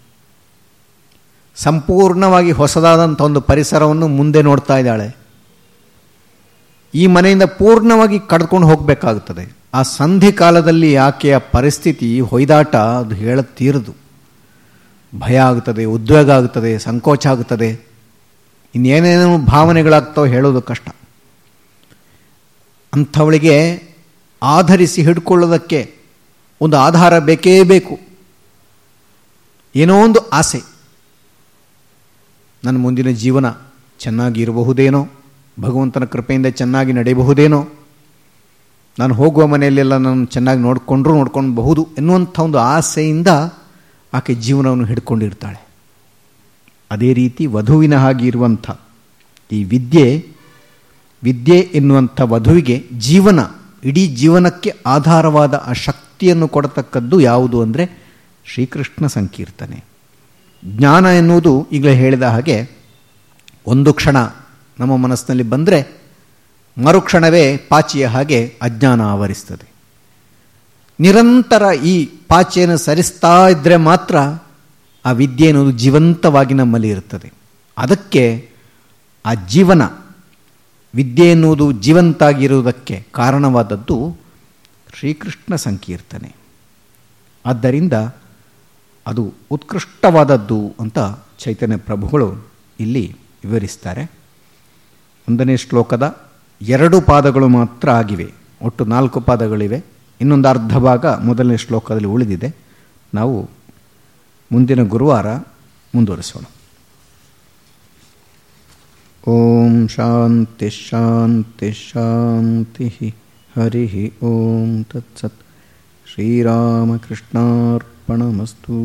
[SPEAKER 1] ಸಂಪೂರ್ಣವಾಗಿ ಹೊಸದಾದಂಥ ಒಂದು ಪರಿಸರವನ್ನು ಮುಂದೆ ನೋಡ್ತಾ ಇದ್ದಾಳೆ. ಈ ಮನೆಯಿಂದ ಪೂರ್ಣವಾಗಿ ಕಡ್ಕೊಂಡು ಹೋಗಬೇಕಾಗುತ್ತದೆ ಆ ಸಂಧಿ ಕಾಲದಲ್ಲಿ ಆಕೆಯ ಪರಿಸ್ಥಿತಿ ಹೊಯ್ದಾಟ ಅದು ಹೇಳತೀರದು. ಭಯ ಆಗುತ್ತದೆ ಉದ್ವೇಗ ಆಗುತ್ತದೆ ಸಂಕೋಚ ಆಗುತ್ತದೆ ಇನ್ನೇನೇನೋ ಭಾವನೆಗಳಾಗ್ತವೋ ಹೇಳೋದು ಕಷ್ಟ. ಅಂಥವಳಿಗೆ ಆಧರಿಸಿ ಹಿಡ್ಕೊಳ್ಳೋದಕ್ಕೆ ಒಂದು ಆಧಾರ ಬೇಕೇ ಬೇಕು. ಏನೋ ಒಂದು ಆಸೆ. ನನ್ನ ಮುಂದಿನ ಜೀವನ ಚೆನ್ನಾಗಿ ಇರಬಹುದೇನೋ? ಭಗವಂತನ ಕೃಪೆಯಿಂದ ಚೆನ್ನಾಗಿ ನಡೆಯಬಹುದೇನೋ? ನಾನು ಹೋಗುವ ಮನೆಯಲ್ಲೆಲ್ಲ ನಾನು ಚೆನ್ನಾಗಿ ನೋಡಿಕೊಂಡ್ರೂ ನೋಡ್ಕೊಳ್ಬಹುದು ಎನ್ನುವಂಥ ಒಂದು ಆಸೆಯಿಂದ ಆಕೆ ಜೀವನವನ್ನು ಹಿಡ್ಕೊಂಡಿರ್ತಾಳೆ. ಅದೇ ರೀತಿ ವಧುವಿನ ಹಾಗೆ ಇರುವಂಥ ಈ ವಿದ್ಯೆ ವಿದ್ಯೆ ಎನ್ನುವಂಥ ವಧುವಿಗೆ ಜೀವನ, ಇಡೀ ಜೀವನಕ್ಕೆ ಆಧಾರವಾದ ಆ ಶಕ್ತಿಯನ್ನು ಕೊಡತಕ್ಕದ್ದು ಯಾವುದು ಅಂದರೆ ಶ್ರೀಕೃಷ್ಣ ಸಂಕೀರ್ತನೆ. ಜ್ಞಾನ ಎನ್ನುವುದು ಈಗಲೇ ಹೇಳಿದ ಹಾಗೆ ಒಂದು ಕ್ಷಣ ನಮ್ಮ ಮನಸ್ಸಿನಲ್ಲಿ ಬಂದರೆ ಮರುಕ್ಷಣವೇ ಪಾಚಿಯ ಹಾಗೆ ಅಜ್ಞಾನ ಆವರಿಸ್ತದೆ. ನಿರಂತರ ಈ ಪಾಚಿಯನ್ನು ಸರಿಸ್ತಾ ಇದ್ದರೆ ಮಾತ್ರ ಆ ವಿದ್ಯೆ ಅನ್ನೋದು ಜೀವಂತವಾಗಿ ನಮ್ಮಲ್ಲಿ ಇರುತ್ತದೆ ಅದಕ್ಕೆ ಆ ಜೀವನ, ವಿದ್ಯೆ ಎನ್ನುವುದು ಜೀವಂತಾಗಿರುವುದಕ್ಕೆ ಕಾರಣವಾದದ್ದು ಶ್ರೀಕೃಷ್ಣ ಸಂಕೀರ್ತನೆ. ಆದ್ದರಿಂದ ಅದು ಉತ್ಕೃಷ್ಟವಾದದ್ದು ಅಂತ ಚೈತನ್ಯ ಪ್ರಭುಗಳು ಇಲ್ಲಿ ವಿವರಿಸ್ತಾರೆ. ಒಂದನೇ ಶ್ಲೋಕದ ಎರಡು ಪಾದಗಳು ಮಾತ್ರ ಆಗಿವೆ. ಒಟ್ಟು ನಾಲ್ಕು ಪಾದಗಳಿವೆ. ಇನ್ನೊಂದು ಅರ್ಧ ಭಾಗ ಮೊದಲನೇ ಶ್ಲೋಕದಲ್ಲಿ ಉಳಿದಿದೆ. ನಾವು ಮುಂದಿನ ಗುರುವಾರ ಮುಂದುವರಿಸೋಣ. ಓಂ ಶಾಂತಿ ಶಾಂತಿ ಶಾಂತಿ ಹರಿ ಓಂ ತತ್ಸತ್. अर्पणमस्तु।